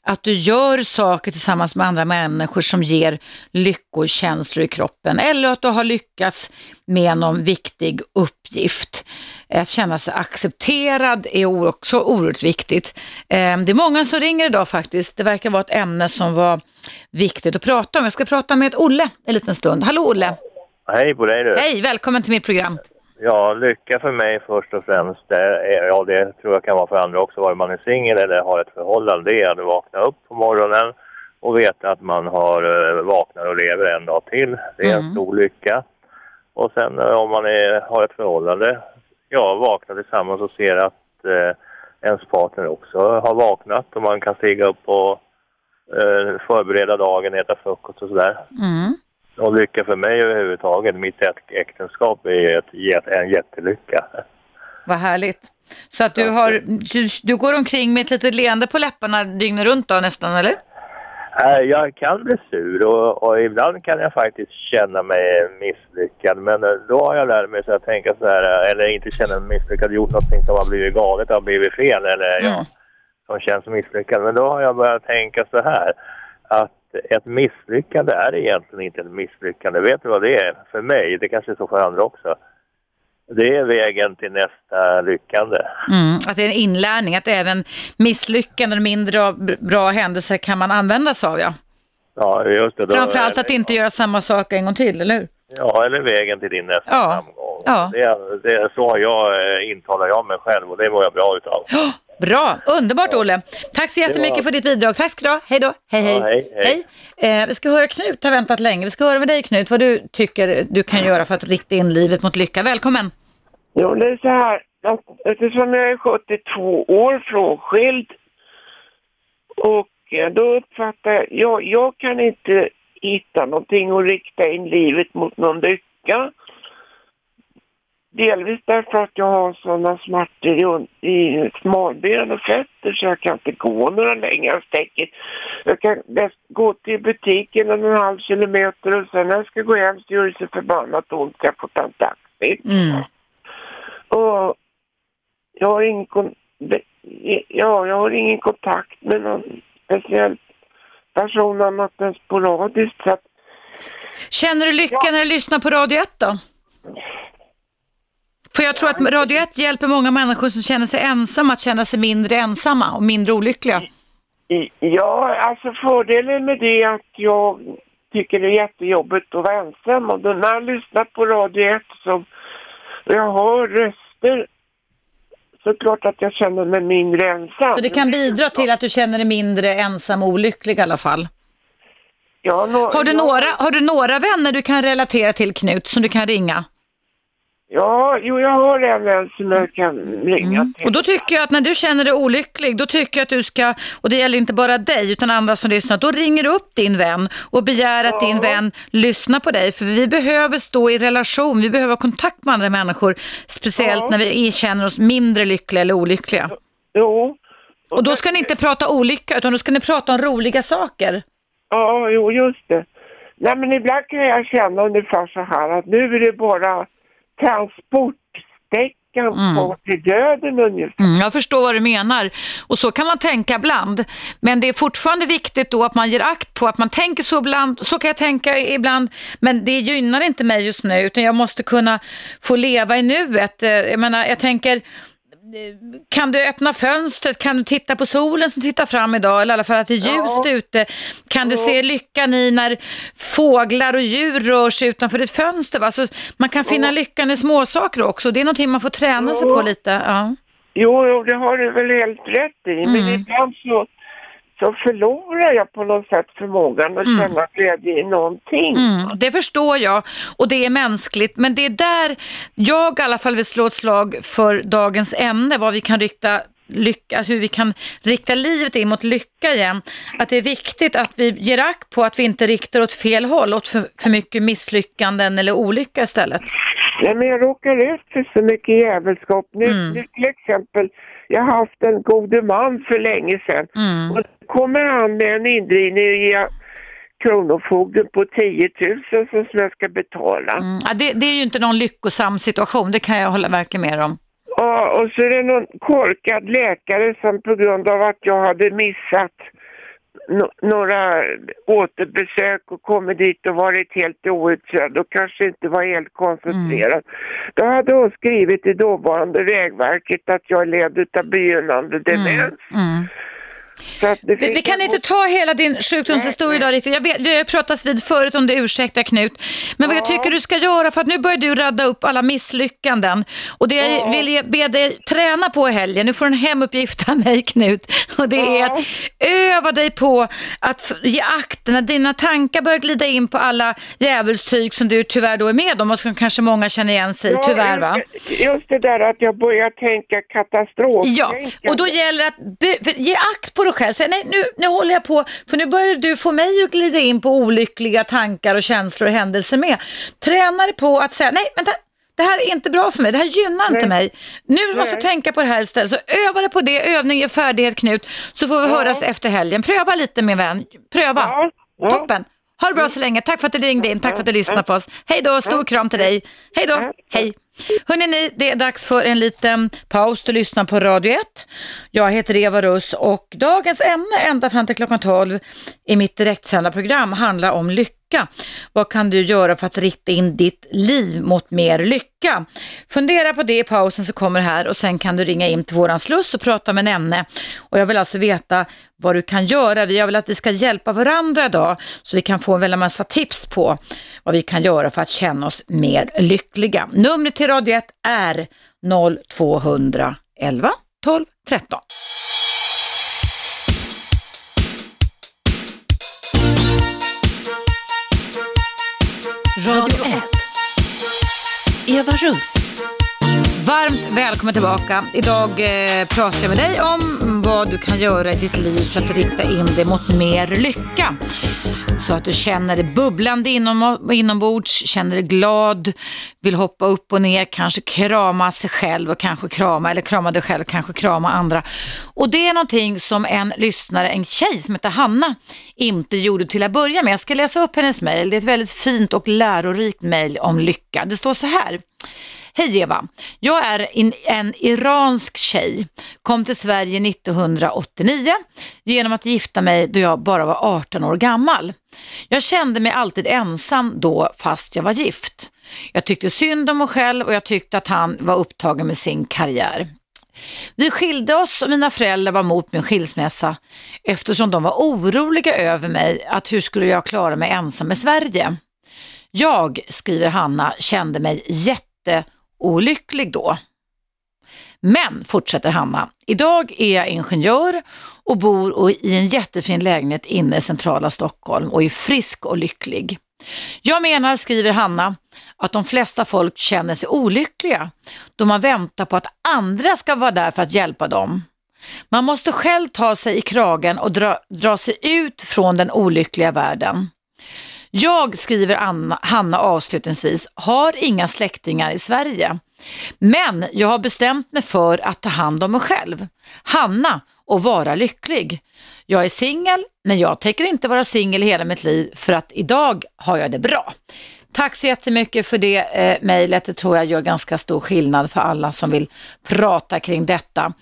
Att du gör saker tillsammans med andra människor som ger lyckokänslor i kroppen eller att du har lyckats med någon viktig uppgift. Att känna sig accepterad är också oerhört viktigt. Eh, det är många som ringer idag faktiskt. Det verkar vara ett ämne som var viktigt att prata om. Jag ska prata med Olle en liten stund. Hallå Olle! Hej på dig du! Hej, välkommen till mitt program. Ja, lycka för mig först och främst. Det ja, det tror jag kan vara för andra också, vare man är singel eller har ett förhållande. Det är att vakna upp på morgonen och veta att man har uh, vaknar och lever en dag till. Det är Mm. en stor lycka. Och sen uh, om man är, har ett förhållande, ja, vakna tillsammans och ser att uh, ens partner också har vaknat och man kan stiga upp och uh, förbereda dagen, äta frukost och sådär. Mm. Och lycka för mig överhuvudtaget. Mitt äk- äktenskap är ett, en jättelycka. Vad härligt. Så att du, har, du, du går omkring med ett litet leende på läpparna dygnet runt då nästan, eller? Äh, Jag kan bli sur och, och ibland kan jag faktiskt känna mig misslyckad. Men eh, då har jag lärt mig så att tänka så här, eh, eller inte känna mig misslyckad, gjort någonting som har blivit galet, har blivit fel eller ja, Mm. som känns misslyckad. Men då har jag börjat tänka så här, att ett misslyckande är egentligen inte ett misslyckande. Vet du vad det är för mig? Det kanske är så för andra också. Det är vägen till nästa lyckande. Mm. Att det är en inlärning, att även misslyckanden mindre bra händelser kan man använda sig av, ja. Ja, just det. Framförallt att inte göra samma sak en gång till, eller hur? Ja, eller vägen till din nästa Ja. framgång. Ja. Det, det, så har jag, eh, intalar jag mig själv och det mår jag bra utav. Ja, Bra, underbart Olle. Tack så jättemycket var- för ditt bidrag. Tack ska du ha. Hej då. Hej, hej. Ja, hej, hej. Eh, vi ska höra Knut, har väntat länge. Vi ska höra med dig Knut, vad du tycker du kan göra för att rikta in livet mot lycka. Välkommen. Jo, det är så här. Eftersom jag är 72 år frånskild och eh, då uppfattar jag, jag, jag kan inte hitta någonting och rikta in livet mot någon lycka. Delvis därför att jag har sådana smärtor i, i smalben och fötter så jag kan inte gå några längre sträckor. Jag kan gå till butiken en och en halv kilometer och sen när jag ska gå hem så gör det så förbannat ont jag får ta en taxi. Mm. Och jag har ingen, ja, jag har ingen kontakt med någon speciell person annat än sporadiskt. Så att, Känner du lycka när du lyssnar på Radio 1 då? För jag tror att Radio 1 hjälper många människor som känner sig ensamma att känna sig mindre ensamma och mindre olyckliga. ja, alltså fördelen med det är att jag tycker det är jättejobbigt att vara ensam. Och när jag lyssnar på Radio 1 så jag hör röster så är det klart att jag känner mig mindre ensam. Så det kan bidra till att du känner dig mindre ensam och olycklig i alla fall. Ja, nå- Har du, några, har du några vänner du kan relatera till Knut som du kan ringa? Ja, jo, jag har en vän som jag kan ringa till. Och då tycker jag att när du känner dig olycklig, då tycker jag att du ska, och det gäller inte bara dig utan andra som lyssnar, då ringer du upp din vän och begär att din vän lyssnar på dig. För vi behöver stå i relation, vi behöver ha kontakt med andra människor, speciellt Ja. när vi känner oss mindre lyckliga eller olyckliga. Jo. Och då ska ni inte prata olycka, utan då ska ni prata om roliga saker. Ja, jo, just det. Nej, men ibland kan jag känna ungefär så här att nu är det bara transportsträckan kvar till döden ungefär. Mm, jag förstår vad du menar. Och så kan man tänka ibland. Men det är fortfarande viktigt då att man ger akt på att man tänker så ibland. Så kan jag tänka ibland. Men det gynnar inte mig just nu. Utan jag måste kunna få leva i nuet. Eh, Jag menar, jag tänker... Kan du öppna fönstret? Kan du titta på solen som tittar fram idag? Eller i alla fall att det är ljust ute. Kan du se lyckan i när fåglar och djur rör sig utanför ett fönster? Va? Så man kan finna lyckan i småsaker också. Det är någonting man får träna sig på lite. Ja. Jo, jo, det har du väl helt rätt i. Men Mm. ibland så, så förlorar jag på något sätt förmågan att Mm. känna glädje i någonting. Mm, det förstår jag och det är mänskligt. Men det är där jag i alla fall vill slå ett slag för dagens ämne, vad vi kan rikta lycka, hur vi kan rikta livet in mot lycka igen. Att det är viktigt att vi ger akt på att vi inte riktar åt fel håll, åt för, för mycket misslyckanden eller olycka istället. Nej, men jag råkar ut för så mycket jävelskap. Nu, Mm. nu till exempel, jag har haft en gode man för länge sedan. Mm. Och kommer han med en indrivning via Kronofogden på 10 000 som jag ska betala. Mm. Ja, det, det är ju inte någon lyckosam situation, det kan jag hålla verkligen med om. Ja, och så är det någon korkad läkare som på grund av att jag hade missat no, några återbesök och kommit dit och varit helt outsedd och kanske inte var helt koncentrerad. Då hade hon skrivit i dåvarande Vägverket att jag led av begynnande demens. Mm. Det Vi, vi kan inte ta hela din sjukdomshistoria idag riktigt. Jag vet, vi har pratats vid förut om det, ursäkta Knut. Men vad jag tycker du ska göra, för att nu börjar du radda upp alla misslyckanden. Och det jag vill be dig träna på i helgen, nu får du en hemuppgift av mig Knut. [LAUGHS] Och det är att öva dig på att ge akt när dina tankar börjar glida in på alla djävulstyg som du tyvärr då är med om och som kanske många känner igen sig i, tyvärr va? Just det där att jag börjar tänka katastrof. Ja, och då gäller det att be, ge akt på dig själv. Säg, nej, nu, nu håller jag på, för nu börjar du få mig att glida in på olyckliga tankar och känslor och händelser med. Träna dig på att säga, nej, vänta, det här är inte bra för mig, det här gynnar inte mig. Nu måste jag tänka på det här istället. Så öva dig på det, övning ger färdighet Knut, så får vi höras efter helgen. Pröva lite min vän, pröva. Toppen. Ha det bra så länge. Tack för att du ringde in. Tack för att du lyssnade på oss. Hej då, stor kram till dig. Hej då, hej. Hörrni, ni, det är dags för en liten paus. Du lyssnar på Radio 1. Jag heter Eva Russ och dagens ämne ända fram till klockan 12 i mitt direktsända program handlar om lycka. Vad kan du göra för att rikta in ditt liv mot mer lycka? Fundera på det i pausen så kommer det här och sen kan du ringa in till våran sluss och prata med Nenne. Och jag vill alltså veta vad du kan göra. Jag vill att vi ska hjälpa varandra idag så vi kan få en väldig massa tips på vad vi kan göra för att känna oss mer lyckliga. Numret till Radio 1 är 0211 12 13. Radio 1. Eva Russ. Varmt välkommen tillbaka. Idag eh, pratar jag med dig om vad du kan göra i ditt liv för att rikta in dig mot mer lycka. Mm. Så att du känner dig bubblande inom, inombords, känner dig glad, vill hoppa upp och ner, kanske krama sig själv och kanske krama, eller krama dig själv, kanske krama andra. Och det är någonting som en lyssnare, en tjej som heter Hanna, inte gjorde till att börja med. Jag ska läsa upp hennes mejl. Det är ett väldigt fint och lärorikt mejl om lycka. Det står så här. Hej Eva, jag är en iransk tjej, kom till Sverige 1989 genom att gifta mig då jag bara var 18 år gammal. Jag kände mig alltid ensam då fast jag var gift. Jag tyckte synd om mig själv och jag tyckte att han var upptagen med sin karriär. Vi skilde oss och mina föräldrar var mot min skilsmässa eftersom de var oroliga över mig att hur skulle jag klara mig ensam i Sverige. Jag, skriver Hanna, kände mig jätte Olycklig då. Men, fortsätter Hanna, idag är jag ingenjör och bor i en jättefin lägenhet inne i centrala Stockholm och är frisk och lycklig. Jag menar, skriver Hanna, att de flesta folk känner sig olyckliga då man väntar på att andra ska vara där för att hjälpa dem. Man måste själv ta sig i kragen och dra, dra sig ut från den olyckliga världen. Jag, skriver Anna, Hanna avslutningsvis, har inga släktingar i Sverige. Men jag har bestämt mig för att ta hand om mig själv, Hanna, och vara lycklig. Jag är singel, men jag tänker inte vara singel hela mitt liv för att idag har jag det bra. Tack så jättemycket för det eh, mejlet. Det tror jag gör ganska stor skillnad för alla som vill prata kring detta.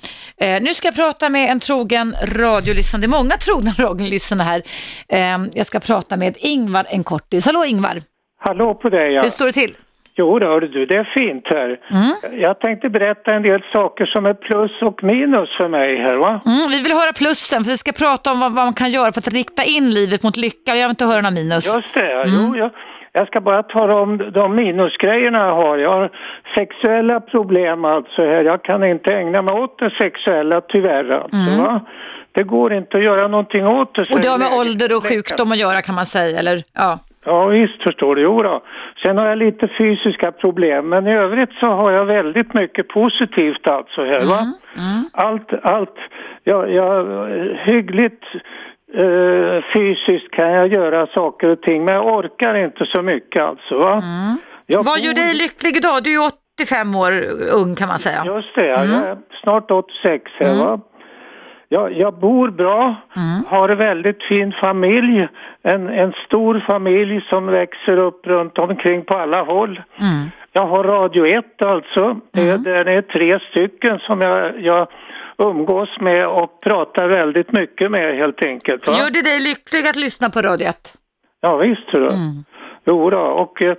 Eh, nu ska jag prata med en trogen radiolyssnare. Det är många trogna [LAUGHS] radiolyssnare här. Eh, jag ska prata med Ingvar en kortis. Hallå Ingvar! Hallå på dig ja. Hur står det till? Jo då, hörru du, det är fint här. Mm. Jag tänkte berätta en del saker som är plus och minus för mig här va. Mm, vi vill höra plussen för vi ska prata om vad, vad man kan göra för att rikta in livet mot lycka. Jag vill inte höra några minus. Just det, ja. Mm. jo, jag, jag ska bara tala om de minusgrejerna jag har. Jag har sexuella problem alltså här. Jag kan inte ägna mig åt det sexuella tyvärr alltså Mm. Det går inte att göra någonting åt det. Och det har med ålder och sjukdom att göra kan man säga, eller? Ja. Ja visst förstår du, jo då. Sen har jag lite fysiska problem men i övrigt så har jag väldigt mycket positivt alltså här va. Allt, allt, jag, jag, hyggligt eh, fysiskt kan jag göra saker och ting men jag orkar inte så mycket alltså va. Jag Vad bor- gör dig lycklig idag? Du är ju 85 år ung kan man säga. Just det, Mm. jag är snart 86 här va. Jag, jag bor bra, Mm. har en väldigt fin familj, en, en stor familj som växer upp runt omkring på alla håll. Mm. Jag har Radio 1 alltså. Det, är- det är tre stycken som jag, jag umgås med och pratar väldigt mycket med helt enkelt. Va? Gör det dig lycklig att lyssna på Radio 1? Ja visst du. Jo då, och eh,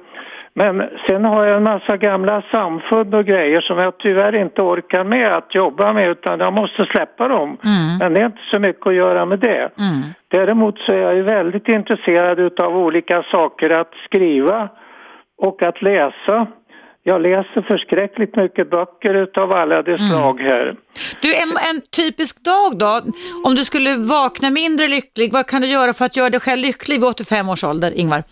men sen har jag en massa gamla samfund och grejer som jag tyvärr inte orkar med att jobba med utan jag måste släppa dem. Men det är inte så mycket att göra med det. Däremot så är jag ju väldigt intresserad utav olika saker att skriva och att läsa. Jag läser förskräckligt mycket böcker utav alla de slag här. Du, en, en typisk dag då? Om du skulle vakna mindre lycklig, vad kan du göra för att göra dig själv lycklig vid 85 års ålder, Ingvar?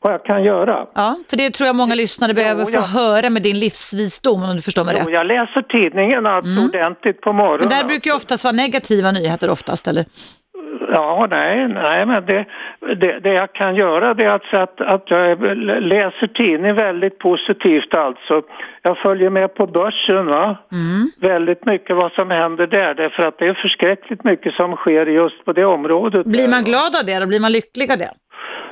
Vad jag kan göra? Ja, för det tror jag många lyssnare behöver få jag- höra med din livsvisdom, om du förstår mig Jo, rätt. jag läser tidningen alltså ordentligt på morgonen. Men där brukar ju oftast vara negativa nyheter oftast, eller? Ja, nej, nej, men det, det, det jag kan göra det är alltså att, att jag läser tidning väldigt positivt alltså. Jag följer med på börsen va. Väldigt mycket vad som händer där därför att det är förskräckligt mycket som sker just på det området. Blir man glad av det då? Blir man lycklig av det?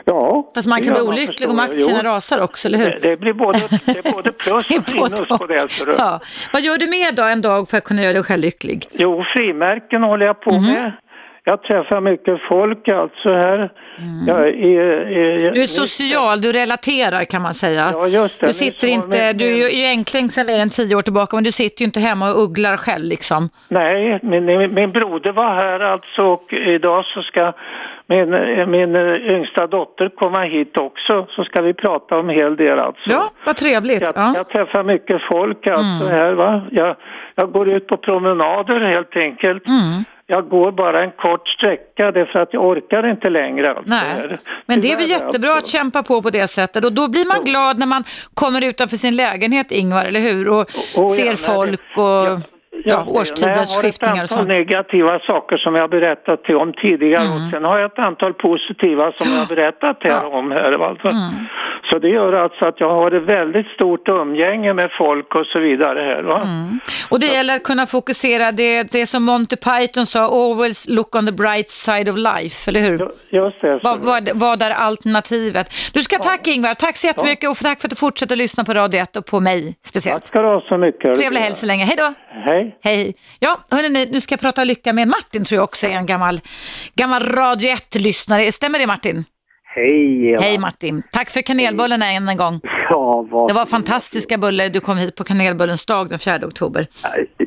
Ja. Fast man det kan bli olycklig om aktierna Jo. rasar också, eller hur? Det, det blir både, det både [LAUGHS] plus och minus på det. Så du. Ja. Vad gör du mer då en dag för att kunna göra dig själv lycklig? Jo, frimärken håller jag på Mhm. med. Jag träffar mycket folk alltså här. Jag är, är, Mm. Du är social, du relaterar kan man säga. Ja, just det. Du sitter inte, du är ju enkling sedan mer än tio år tillbaka, men du sitter ju inte hemma och ugglar själv liksom. Nej, min, min broder var här alltså och idag så ska min, min yngsta dotter komma hit också så ska vi prata om en hel del alltså. Ja, vad trevligt. Jag, Ja. jag träffar mycket folk alltså här va. Jag, jag går ut på promenader helt enkelt. Mm. Jag går bara en kort sträcka därför att jag orkar inte längre. Alltså, Nej, men det är väl jättebra att kämpa på på det sättet. Och då blir man glad när man kommer utanför sin lägenhet, Ingvar, eller hur? Och Oh, ser ja, folk och ja, årstiders skiftningar och Jag har ett antal negativa saker som jag har berättat till om tidigare Mm. och sen har jag ett antal positiva som jag har berättat här om här. Alltså. Mm. Så det gör alltså att jag har ett väldigt stort umgänge med folk och så vidare här. Mm. Och det gäller att kunna fokusera, det, det som Monty Python sa, always look on the bright side of life, eller hur? Just det. Vad, vad, vad är alternativet? Du ska tacka Ingvar, tack så jättemycket och tack för att du fortsätter lyssna på Radio 1 och på mig speciellt. Ska du ha så mycket. Trevlig helg så länge, hej då! Hej. Hej! Ja, hörni, nu ska jag prata lycka med Martin, tror jag också är en gammal, gammal Radio 1-lyssnare. Stämmer det Martin? Hej Eva. Hej Martin! Tack för kanelbullarna än en gång. Ja, vad... Det var fantastiska bullar, du kom hit på kanelbullens dag den 4 oktober.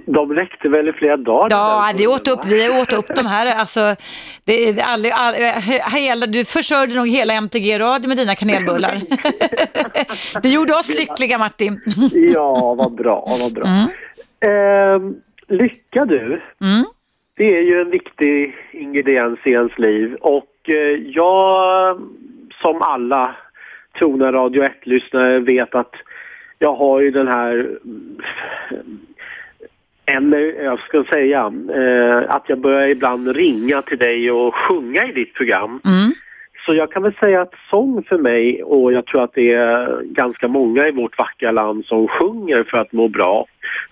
De räckte väl i flera dagar? Ja, vi åt upp, vi åt upp de här. Alltså, det är aldrig, aldrig, hela, du försörjde nog hela MTG-radio med dina kanelbullar. [LAUGHS] det gjorde oss lyckliga Martin. Ja, vad bra, vad bra. Ehm, lycka du, Mm. det är ju en viktig ingrediens i ens liv och eh, jag, som alla trogna Radio 1-lyssnare, vet att jag har ju den här en, jag ska säga, eh, att jag börjar ibland ringa till dig och sjunga i ditt program. Mm. Så jag kan väl säga att sång för mig, och jag tror att det är ganska många i vårt vackra land som sjunger för att må bra.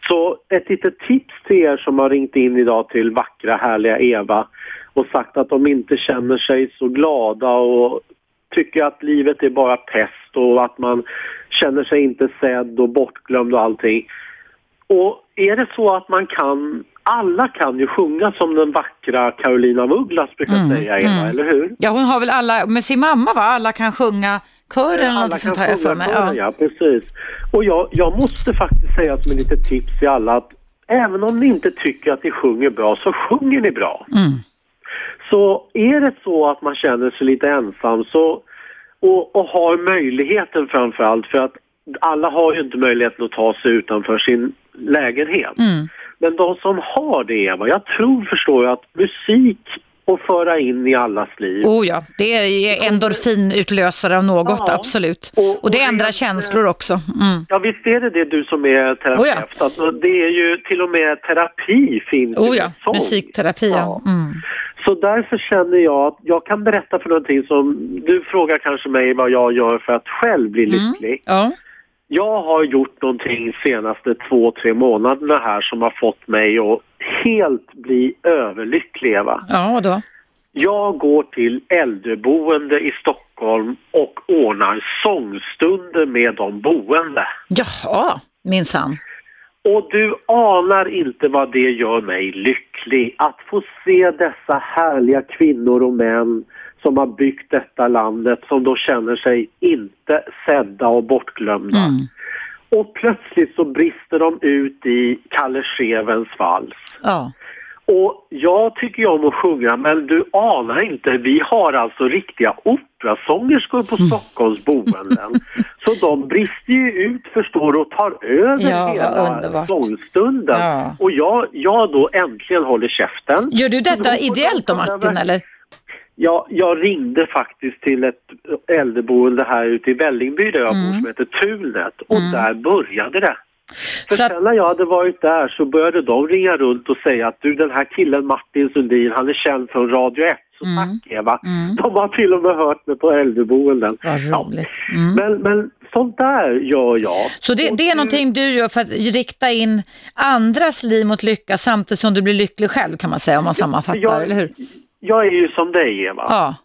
Så ett litet tips till er som har ringt in idag till vackra härliga Eva och sagt att de inte känner sig så glada och tycker att livet är bara pest och att man känner sig inte sedd och bortglömd och allting. Och är det så att man kan, alla kan ju sjunga som den vackra Carolina af Ugglas brukar Mm, säga, Eva, mm. eller hur? Ja, hon har väl alla, med sin mamma va? Alla kan sjunga kören eller Alla något sånt här jag för mig. Ja. ja. precis. Och jag, jag måste faktiskt säga som ett litet tips till alla att även om ni inte tycker att ni sjunger bra så sjunger ni bra. Mm. Så är det så att man känner sig lite ensam så, och, och har möjligheten framför allt för att alla har ju inte möjligheten att ta sig utanför sin lägenhet. Mm. Men de som har det, Eva, jag tror förstår jag att musik och föra in i allas liv. Oh ja, det är endorfinutlösare av något, Ja. absolut. Och, det ändrar känslor också. Mm. Ja, visst är det det du som är terapeut. Oh ja. alltså, det är ju till och med terapi finns Oh ja, med sång. musikterapi ja. Mm. Så därför känner jag att jag kan berätta för någonting som, du frågar kanske mig vad jag gör för att själv bli lycklig. Mm. Ja. Jag har gjort någonting senaste två, tre månaderna här som har fått mig att helt bli överlycklig, Eva. Ja, då. Jag går till äldreboende i Stockholm och ordnar sångstunder med de boende. Jaha, minsann. Och du anar inte vad det gör mig lycklig att få se dessa härliga kvinnor och män som har byggt detta landet som då känner sig inte sedda och bortglömda. Mm. Och plötsligt så brister de ut i Kalle Schewens vals. Ja. Och jag tycker ju om att sjunga men du anar inte, vi har alltså riktiga operasångerskor på Stockholms boenden. [LAUGHS] Så de brister ju ut förstår du och tar över Ja, hela sångstunden. Ja. Och jag, jag då äntligen håller käften. Gör du detta ideellt då Martin eller? Ja, jag ringde faktiskt till ett äldreboende här ute i Vällingby där jag bor som heter Tunet och där började det. För sen när jag hade varit där så började de ringa runt och säga att du den här killen Martin Sundin han är känd från Radio 1 så tack Eva. De har till och med hört mig på äldreboenden. Vad roligt. Men, men sånt där gör jag. Så det, det är någonting du gör för att rikta in andras liv mot lycka samtidigt som du blir lycklig själv kan man säga om man sammanfattar, jag- eller hur? Jag är ju som dig Eva. Ja.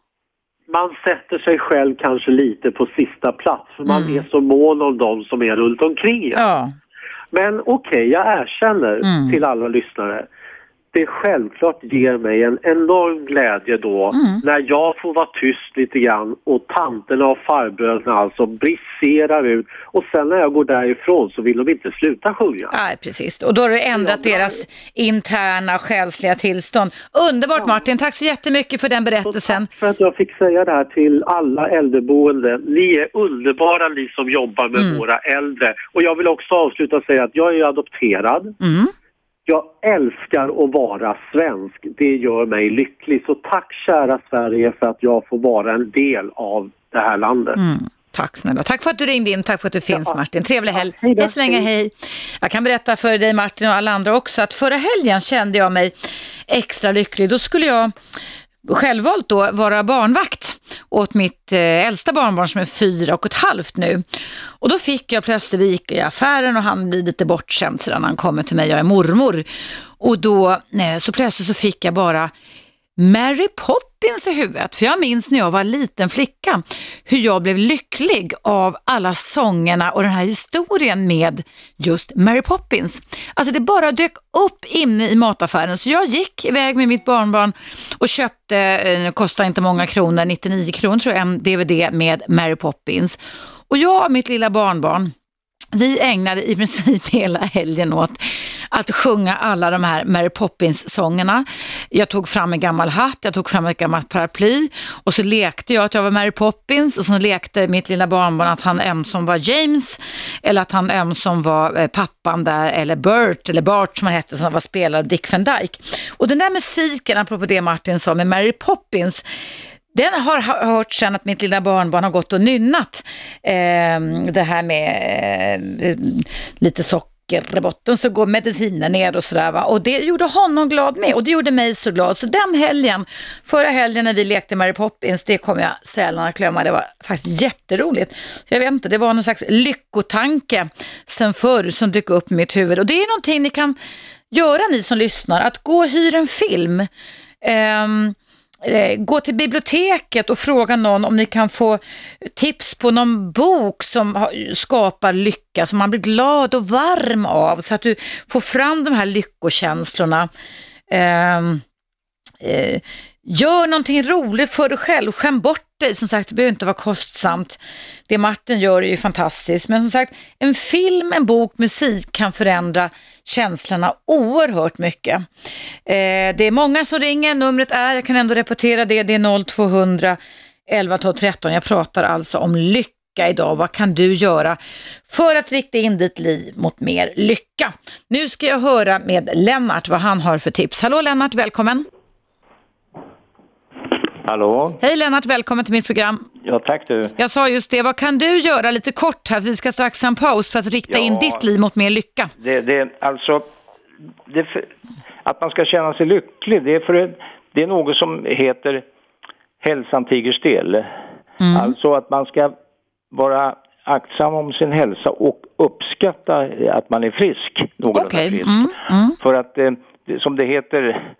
man sätter sig själv kanske lite på sista plats för man Mm. är så mån om de som är runt omkring. Ja. Men okej, jag erkänner Mm. till alla lyssnare. Det självklart ger mig en enorm glädje då Mm. när jag får vara tyst lite grann och tanterna och farbröderna alltså briserar ut och sen när jag går därifrån så vill de inte sluta sjunga. Nej, precis. Och då har du ändrat deras interna själsliga tillstånd. Underbart Martin, tack så jättemycket för den berättelsen. för att jag fick säga det här till alla äldreboenden. Ni är underbara ni som jobbar med Mm. våra äldre. Och jag vill också avsluta och säga att jag är adopterad. Mm. Jag älskar att vara svensk. Det gör mig lycklig. Så tack kära Sverige för att jag får vara en del av det här landet. Mm. Tack snälla. Tack för att du ringde in. Tack för att du finns Martin. Trevlig helg. då. Hej så länge, Hej. hej. Jag kan berätta för dig Martin och alla andra också att förra helgen kände jag mig extra lycklig. Då skulle jag självvalt då vara barnvakt åt mitt eh, äldsta barnbarn som är fyra och ett halvt nu. Och då fick jag plötsligt, vi gick i affären och han blir lite bortskämd sedan han kommer till mig, jag är mormor. Och då eh, så plötsligt så fick jag bara Mary Poppins i huvudet. För jag minns när jag var liten flicka hur jag blev lycklig av alla sångerna och den här historien med just Mary Poppins. Alltså det bara dök upp inne i mataffären så jag gick iväg med mitt barnbarn och köpte, eh, det kostade inte många kronor, 99 kronor tror jag, en DVD med Mary Poppins. Och jag och mitt lilla barnbarn vi ägnade i princip [LAUGHS] hela helgen åt att sjunga alla de här Mary Poppins-sångerna. Jag tog fram en gammal hatt, jag tog fram ett gammalt paraply och så lekte jag att jag var Mary Poppins och så lekte mitt lilla barnbarn att han ömsom var James eller att han ömsom var eh, pappan där eller Bert eller Bart som han hette som var spelare Dick Van Dyke. Och den där musiken, apropå det Martin sa med Mary Poppins, den har hört sen att mitt lilla barnbarn har gått och nynnat eh, det här med eh, lite socker i botten så går medicinen ner och sådär va. Och det gjorde honom glad med och det gjorde mig så glad. Så den helgen, förra helgen när vi lekte Mary Poppins, det kommer jag sällan att glömma. Det var faktiskt jätteroligt. Jag vet inte, det var någon slags lyckotanke sen förr som dök upp i mitt huvud. Och det är någonting ni kan göra ni som lyssnar, att gå och hyra en film. Eh, Eh, gå till biblioteket och fråga någon om ni kan få tips på någon bok som skapar lycka, som man blir glad och varm av, så att du får fram de här lyckokänslorna. Eh, eh, gör någonting roligt för dig själv, skäm bort dig. Som sagt, det behöver inte vara kostsamt. Det Martin gör är ju fantastiskt. Men som sagt, en film, en bok, musik kan förändra känslorna oerhört mycket. Eh, det är många som ringer, numret är, jag kan ändå repetera det, det är 0200 11 12 13. Jag pratar alltså om lycka idag. Vad kan du göra för att rikta in ditt liv mot mer lycka? Nu ska jag höra med Lennart vad han har för tips. Hallå Lennart, välkommen. Hallå? Hej Lennart, välkommen till mitt program. Ja, tack du. Jag sa just det, vad kan du göra lite kort här, för vi ska strax ha en paus för att rikta in Ja. ditt liv mot mer lycka. Det, det, alltså, det, att man ska känna sig lycklig, det är, för, det är något som heter hälsan tiger still. Alltså att man ska vara aktsam om sin hälsa och uppskatta att man är frisk. någorlunda Okej, frisk. mm, mm. För att, eh, som det heter,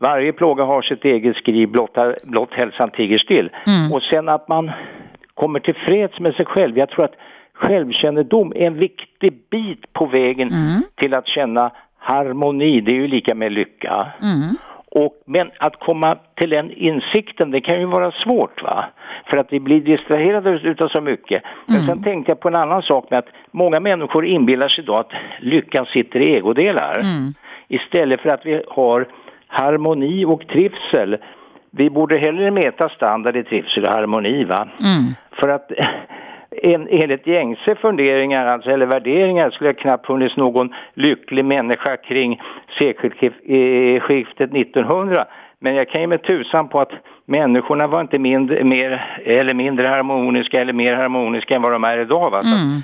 varje plåga har sitt eget skriv, blott, blott hälsan tiger still. Mm. Och sen att man kommer till freds med sig själv. Jag tror att självkännedom är en viktig bit på vägen Mm. till att känna harmoni. Det är ju lika med lycka. Mm. Och, men att komma till den insikten, det kan ju vara svårt va? För att vi blir distraherade utav så mycket. Men Mm. sen tänkte jag på en annan sak med att många människor inbillar sig då att lyckan sitter i egodelar. Mm. Istället för att vi har harmoni och trivsel. Vi borde hellre mäta standard i trivsel och harmoni va? Mm. För att [LAUGHS] en, enligt gängse funderingar, alltså, eller värderingar, skulle det knappt funnits någon lycklig människa kring sekelskiftet 1900. Men jag kan ju med tusan på att människorna var inte mindre, mer, eller mindre harmoniska eller mer harmoniska än vad de är idag. Va? Mm.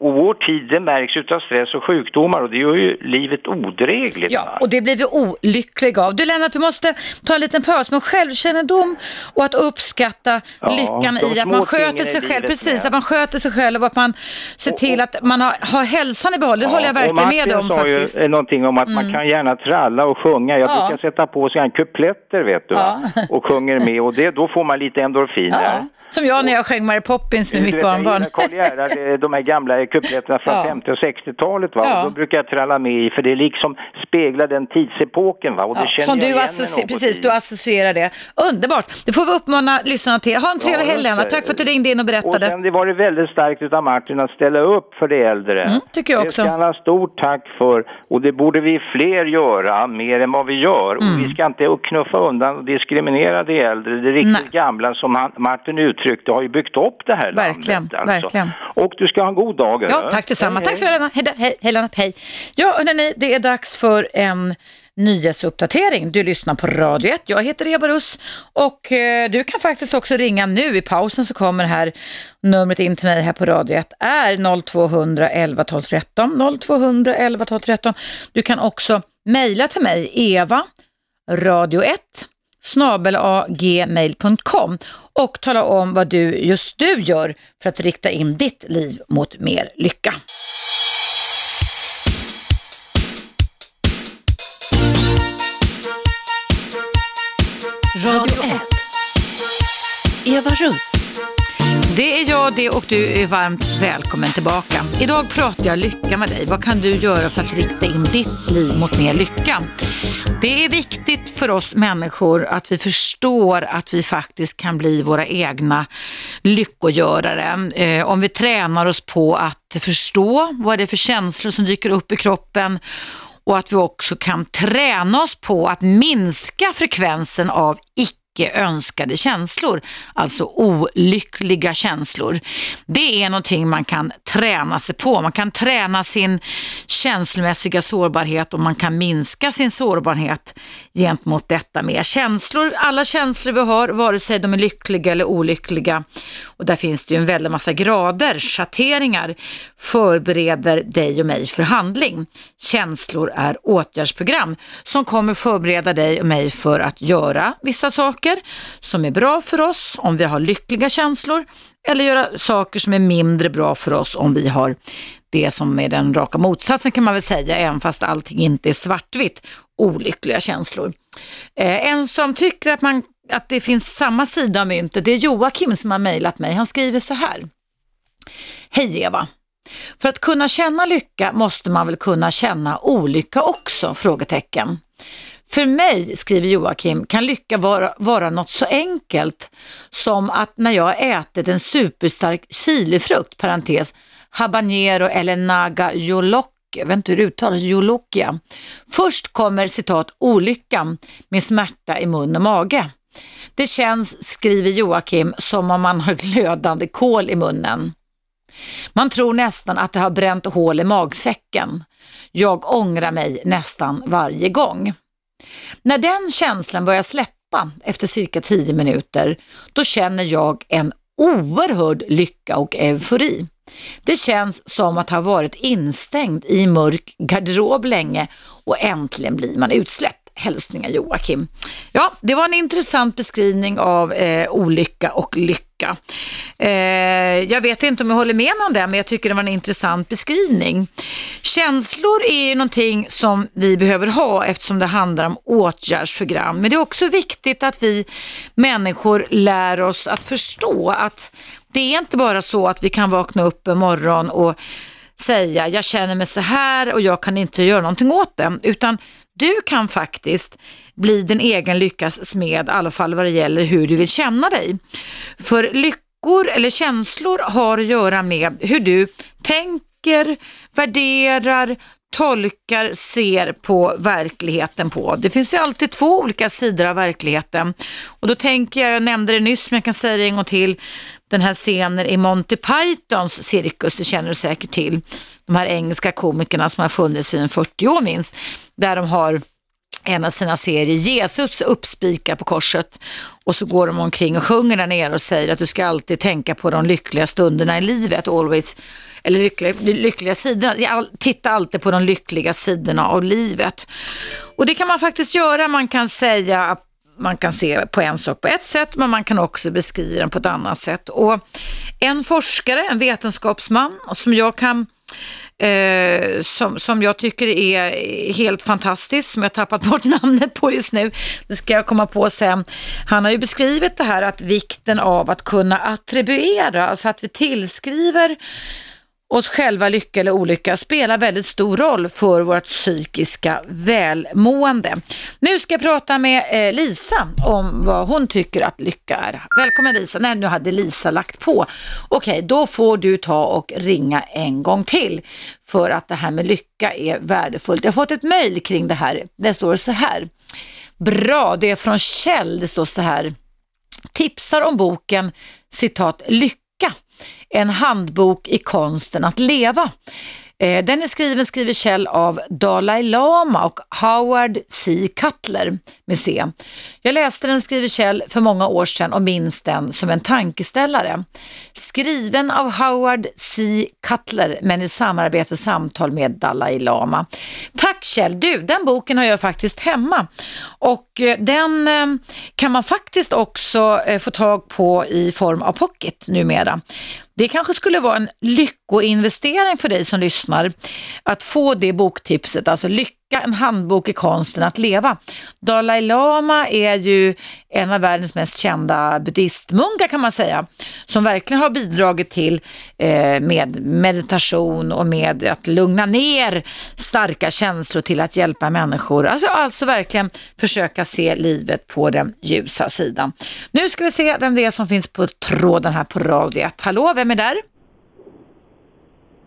Och vår tid det märks utav stress och sjukdomar och det gör ju livet odrägligt. Ja, och det blir vi olyckliga av. Du Lennart, vi måste ta en liten paus. Men självkännedom och att uppskatta Ja, lyckan i att man sköter sig själv. Precis, med. att man sköter sig själv och att man ser till att man har, har hälsan i behåll. Det håller jag Ja, verkligen med om sa faktiskt. ju eh, någonting om att man Mm. kan gärna tralla och sjunga. Jag Ja. brukar sätta på sig en kupletter vet du? Ja. och sjunger med och det, då får man lite endorfiner. Som jag när jag sjöng Mary Poppins med mitt jag barnbarn. gillar eh, de här gamla kupletterna från Ja. 50 och 60-talet va? Ja. Och då brukar jag tralla med i för det liksom speglar den tidsepoken va? Och det Ja, känner som jag du, igen associ- precis, du associerar det. Underbart! Det får vi uppmana lyssnarna till. Ha en trevlig Ja, helg Lennart. det. Tack för att du ringde in och Och berättade. sen det var det väldigt starkt utav Martin att ställa upp för de äldre. Mm, tycker jag Det också. ska han ha stort tack för och det borde vi fler göra mer än vad vi gör. Mm. Och vi ska inte knuffa undan och diskriminera de äldre. Det riktigt Nej. gamla som han, Martin uttryckte har ju byggt upp det här Verkligen, landet. alltså. verkligen. Och du ska ha en god dag. Ja, hörru. tack detsamma. Hej, Tack så mycket hej Lennart, hej. Ja, hörrni, det är dags för en nyhetsuppdatering. Du lyssnar på Radio 1. Jag heter Eva Russ och eh, du kan faktiskt också ringa nu. I pausen så kommer här numret in till mig här på Radio 1 är 0200 11 12 13. 0200 11 12 13. Du kan också mejla till mig, Eva, radio 1 snabelagmail.com och tala om vad du just du gör för att rikta in ditt liv mot mer lycka. Radio 1. Eva Russ. Det är jag det och du är varmt välkommen tillbaka. Idag pratar jag lycka med dig. Vad kan du göra för att rikta in ditt liv mot mer lycka? Det är viktigt för oss människor att vi förstår att vi faktiskt kan bli våra egna lyckogörare. Eh, om vi tränar oss på att förstå vad det är för känslor som dyker upp i kroppen och att vi också kan träna oss på att minska frekvensen av icke önskade känslor, alltså olyckliga känslor. Det är någonting man kan träna sig på. Man kan träna sin känslomässiga sårbarhet och man kan minska sin sårbarhet gentemot detta med känslor. Alla känslor vi har, vare sig de är lyckliga eller olyckliga, och där finns det ju en väldig massa grader, schatteringar, förbereder dig och mig för handling. Känslor är åtgärdsprogram som kommer förbereda dig och mig för att göra vissa saker som är bra för oss om vi har lyckliga känslor eller göra saker som är mindre bra för oss om vi har det som är den raka motsatsen kan man väl säga, även fast allting inte är svartvitt, olyckliga känslor. Eh, en som tycker att, man, att det finns samma sida av myntet, det är Joakim som har mejlat mig. Han skriver så här. Hej Eva. För att kunna känna lycka måste man väl kunna känna olycka också? Frågetecken. För mig, skriver Joakim, kan lycka vara, vara något så enkelt som att när jag har ätit en superstark chilifrukt, parentes, habanero eller naga yolok, jag vet inte hur det uttalas, jolokia. Först kommer citat olyckan med smärta i mun och mage. Det känns, skriver Joakim, som om man har glödande kol i munnen. Man tror nästan att det har bränt hål i magsäcken. Jag ångrar mig nästan varje gång. När den känslan börjar släppa efter cirka 10 minuter, då känner jag en oerhörd lycka och eufori. Det känns som att ha varit instängd i mörk garderob länge och äntligen blir man utsläppt. Hälsningar Joakim. Ja, det var en intressant beskrivning av eh, olycka och lycka. Eh, jag vet inte om jag håller med om det, men jag tycker det var en intressant beskrivning. Känslor är ju någonting som vi behöver ha eftersom det handlar om åtgärdsprogram. Men det är också viktigt att vi människor lär oss att förstå att det är inte bara så att vi kan vakna upp en morgon och säga jag känner mig så här och jag kan inte göra någonting åt det. Utan du kan faktiskt bli din egen lyckas smed, i alla fall vad det gäller hur du vill känna dig. För lyckor eller känslor har att göra med hur du tänker, värderar, tolkar, ser på verkligheten på. Det finns ju alltid två olika sidor av verkligheten. Och då tänker jag, jag nämnde det nyss men jag kan säga det en gång till, den här scenen i Monty Pythons cirkus, det känner du säkert till. De här engelska komikerna som har funnits i 40 år minst, där de har en av sina serier, Jesus uppspikar på korset och så går de omkring och sjunger där nere och säger att du ska alltid tänka på de lyckliga stunderna i livet, always, eller lyckliga, lyckliga sidorna, titta alltid på de lyckliga sidorna av livet. Och det kan man faktiskt göra, man kan säga man kan se på en sak på ett sätt, men man kan också beskriva den på ett annat sätt. Och en forskare, en vetenskapsman, som jag kan Eh, som, som jag tycker är helt fantastisk, som jag tappat bort [LAUGHS] namnet på just nu. Det ska jag komma på sen. Han har ju beskrivit det här att vikten av att kunna attribuera, alltså att vi tillskriver oss själva lycka eller olycka spelar väldigt stor roll för vårt psykiska välmående. Nu ska jag prata med eh, Lisa om vad hon tycker att lycka är. Välkommen Lisa. Nej, nu hade Lisa lagt på. Okej, då får du ta och ringa en gång till för att det här med lycka är värdefullt. Jag har fått ett mejl kring det här. Det står så här. Bra, det är från Kjell. Det står så här. Tipsar om boken citat lycka en handbok i konsten att leva. Eh, den är skriven, skriver Kjell, av Dalai Lama och Howard C. Cutler med C. Jag läste den, skriver Kjell, för många år sedan och minns den som en tankeställare. Skriven av Howard C. Cutler men i samarbete samtal med Dalai Lama. Tack Kjell! Du, den boken har jag faktiskt hemma och eh, den eh, kan man faktiskt också få tag på i form av pocket numera. Det kanske skulle vara en lyckoinvestering för dig som lyssnar att få det boktipset, alltså Lycka, en handbok i konsten att leva. Dalai Lama är ju en av världens mest kända buddhistmunkar kan man säga, som verkligen har bidragit till eh, med meditation och med att lugna ner starka känslor till att hjälpa människor. Alltså, alltså verkligen försöka se livet på den ljusa sidan. Nu ska vi se vem det är som finns på tråden här på Radio 1. Hallå, vem är där?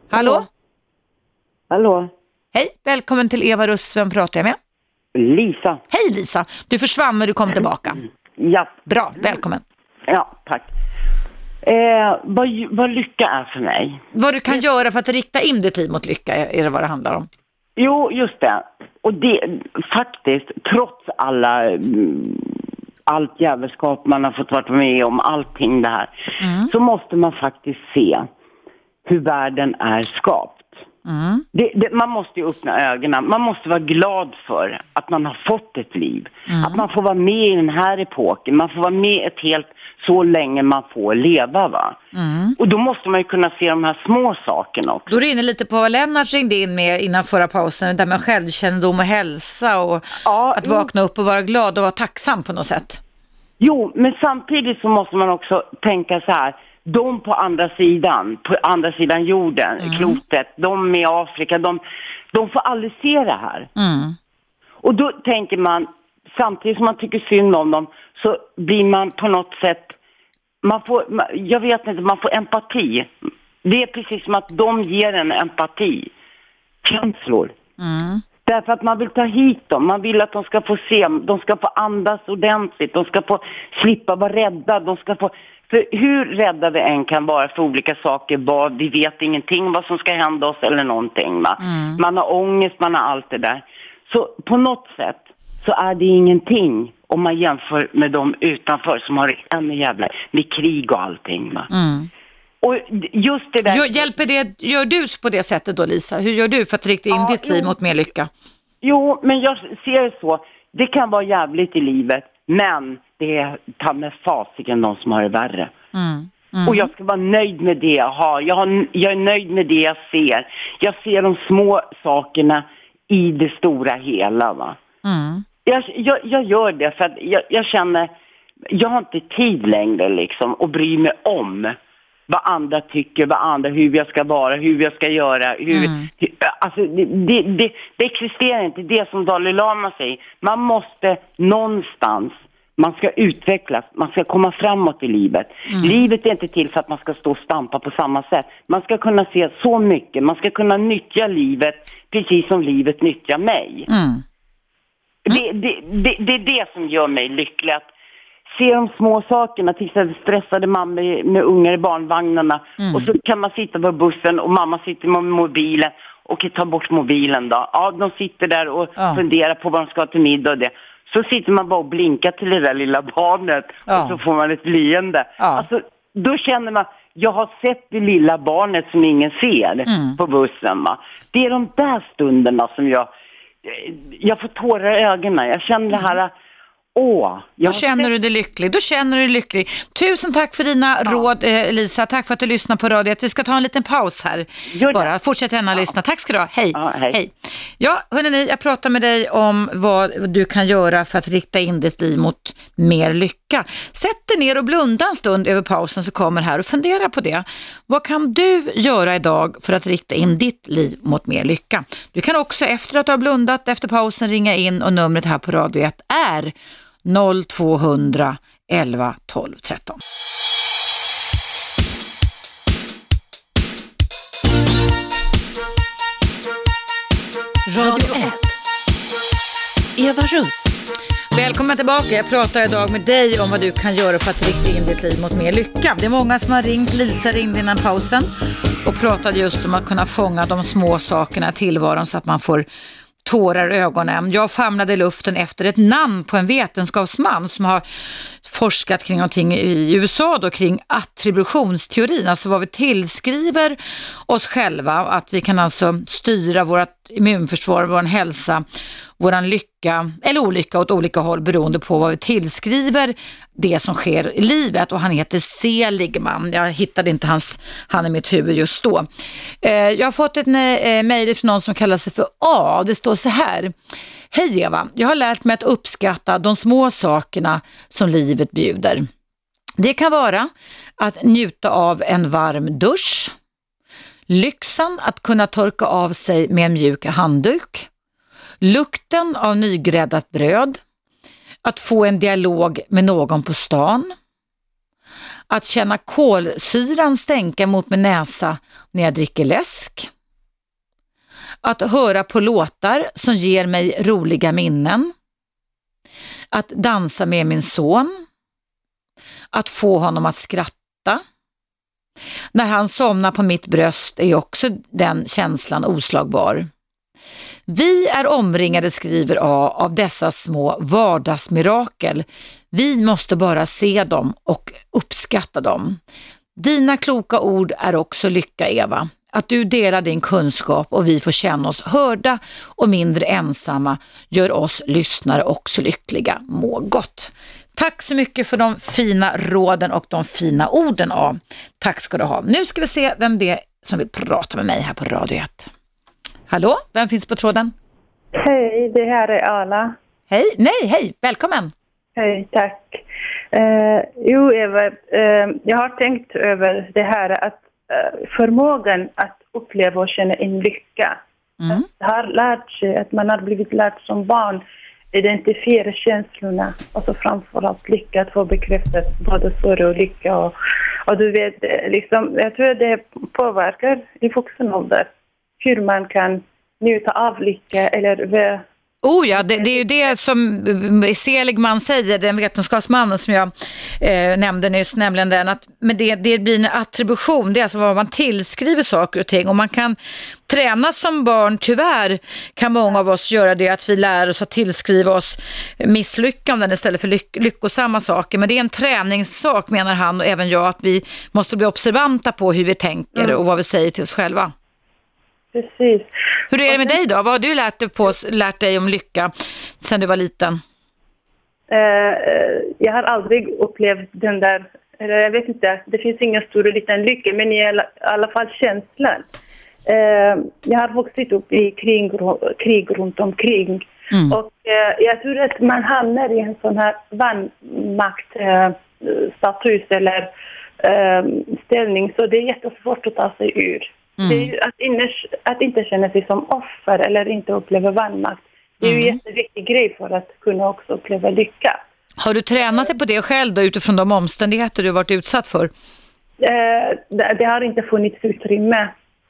Hallå? Hallå? Hej, välkommen till Eva Russ. Vem pratar jag med? Lisa. Hej Lisa, du försvann men du kom tillbaka. Ja. Bra, välkommen. Ja, tack. Eh, vad, vad lycka är för mig? Vad du kan det... göra för att rikta in ditt liv mot lycka är det vad det handlar om. Jo, just det. Och det faktiskt, trots alla mm, allt jävelskap man har fått vara med om, allting det här, mm. så måste man faktiskt se hur världen är skapt. Mm. Det, det, man måste ju öppna ögonen. Man måste vara glad för att man har fått ett liv. Mm. Att man får vara med i den här epoken. Man får vara med ett helt så länge man får leva. va. Mm. Och då måste man ju kunna se de här små sakerna också. Då är du inne lite på vad Lennart ringde in med innan förra pausen. Det med självkännedom och hälsa och ja, att vakna upp och vara glad och vara tacksam på något sätt. Jo, men samtidigt så måste man också tänka så här de på andra sidan, på andra sidan jorden, mm. klotet, de i Afrika, de, de får aldrig se det här. Mm. Och då tänker man, samtidigt som man tycker synd om dem, så blir man på något sätt, man får, jag vet inte, man får empati. Det är precis som att de ger en empati. Känslor. Mm. Därför att man vill ta hit dem, man vill att de ska få se, de ska få andas ordentligt, de ska få slippa vara rädda, de ska få för hur rädda vi än kan vara för olika saker, vad, vi vet ingenting vad som ska hända oss eller någonting. Va? Mm. Man har ångest, man har allt det där. Så på något sätt så är det ingenting om man jämför med de utanför som har ännu jävla med krig och allting. Va? Mm. Och just det där... Gör, hjälper det, gör du på det sättet då Lisa? Hur gör du för att rikta in ja, ditt liv mot mer lycka? Jo, men jag ser det så det kan vara jävligt i livet, men det är ta med fasiken de som har det värre. Mm. Mm. Och jag ska vara nöjd med det jag har. Jag, har. jag är nöjd med det jag ser. Jag ser de små sakerna i det stora hela. Va? Mm. Jag, jag, jag gör det för att jag, jag känner, jag har inte tid längre liksom att bry mig om vad andra tycker, vad andra, hur jag ska vara, hur jag ska göra. Hur, Mm. hur, alltså, det, det, det, existerar inte, det som Dalai Lama säger. Man måste någonstans, man ska utvecklas, man ska komma framåt i livet. Livet är inte till för att man ska stå och stampa på samma sätt. Man ska kunna se så mycket, man ska kunna nyttja livet precis som livet nyttjar mig. Mm. Det, det, det, det är det som gör mig lycklig. Att se de små sakerna, till exempel stressade mammor med ungar i barnvagnarna. Mm. Och så kan man sitta på bussen och mamma sitter med mobilen. Och ta bort mobilen då. Ja, de sitter där och Ja. funderar på vad de ska ha till middag och det. Så sitter man bara och blinkar till det där lilla barnet Ja. och så får man ett leende. Ja. Alltså, då känner man, jag har sett det lilla barnet som ingen ser Mm. på bussen. Va? Det är de där stunderna som jag, jag får tårar i ögonen. Jag känner det här, åh. Jag Då känner du dig lycklig. Då känner du dig lycklig. Tusen tack för dina råd, eh, Lisa. Tack för att du lyssnar på radio. Vi ska ta en liten paus här. Bara fortsätt gärna lyssna. Tack ska du ha. Hej. Ja, hej. Ja, hörni, jag pratar med dig om vad du kan göra för att rikta in ditt liv mot mer lycka. Sätt dig ner och blunda en stund över pausen så kommer här och fundera på det. Vad kan du göra idag för att rikta in ditt liv mot mer lycka? Du kan också efter att du har blundat efter pausen ringa in och numret här på Radio 1 är 0200 11 12 13. Radio 1. Eva Russ. Välkommen tillbaka. Jag pratar idag med dig om vad du kan göra för att rikta in ditt liv mot mer lycka. Det är många som har ringt. Lisa ringde innan pausen och pratade just om att kunna fånga de små sakerna i tillvaron så att man får tårar i ögonen. Jag famlade i luften efter ett namn på en vetenskapsman som har forskat kring någonting i USA då kring attributionsteorin, alltså vad vi tillskriver oss själva, att vi kan alltså styra vårt immunförsvar, vår hälsa, vår lycka eller olycka åt olika håll beroende på vad vi tillskriver det som sker i livet och han heter Seligman. Jag hittade inte hans, han i mitt huvud just då. Eh, jag har fått ett eh, mejl från någon som kallar sig för A. och Det står så här. Hej Eva, jag har lärt mig att uppskatta de små sakerna som livet bjuder. Det kan vara att njuta av en varm dusch, lyxen att kunna torka av sig med en mjuk handduk, lukten av nygräddat bröd, att få en dialog med någon på stan, att känna kolsyran stänka mot min näsa när jag dricker läsk, att höra på låtar som ger mig roliga minnen, att dansa med min son, att få honom att skratta. När han somnar på mitt bröst är också den känslan oslagbar. Vi är omringade, skriver A, av dessa små vardagsmirakel. Vi måste bara se dem och uppskatta dem. Dina kloka ord är också lycka, Eva. Att du delar din kunskap och vi får känna oss hörda och mindre ensamma gör oss lyssnare också lyckliga. Må gott! Tack så mycket för de fina råden och de fina orden A. Tack ska du ha. Nu ska vi se vem det är som vill prata med mig här på Radio 1. Hallå, vem finns på tråden? Hej, det här är Ala. Hej, nej, hej, välkommen. Hej, tack. Eh, jo, Eva, eh, jag har tänkt över det här att förmågan att uppleva och känna en lycka. Mm. Har lärt sig att man har blivit lärt som barn identifiera känslorna och så framförallt lycka att få bekräftat både sorg och lycka. Och, och du vet, eh, liksom, jag tror att det påverkar i vuxen ålder hur man kan njuta av lycka eller Oh ja, det, det är ju det som eh, Seligman säger, den vetenskapsmannen som jag eh, nämnde nyss, nämligen den att men det, det blir en attribution, det är alltså vad man tillskriver saker och ting och man kan träna som barn, tyvärr kan många av oss göra det att vi lär oss att tillskriva oss misslyckanden istället för lyck, lyckosamma saker, men det är en träningssak menar han och även jag att vi måste bli observanta på hur vi tänker Mm. och vad vi säger till oss själva. Precis. Hur är det med dig då? Vad har du lärt dig, på, lärt dig om lycka? sen du var liten? Eh, jag har aldrig upplevt den där, eller jag vet inte, det finns ingen stor och liten lycka, men i alla, alla fall känslan. Eh, jag har vuxit upp i krig, krig runt omkring. Och eh, jag tror att man hamnar i en sån här vanmaktstatus eller ställning, så det är jättesvårt att ta sig ur. Mm. Det är ju att, inne, att inte känna sig som offer eller inte uppleva vanmakt. Det är ju en Mm. jätteviktig grej för att kunna också uppleva lycka. Har du tränat dig på det själv då, utifrån de omständigheter du varit utsatt för? Eh, det, det har inte funnits utrymme.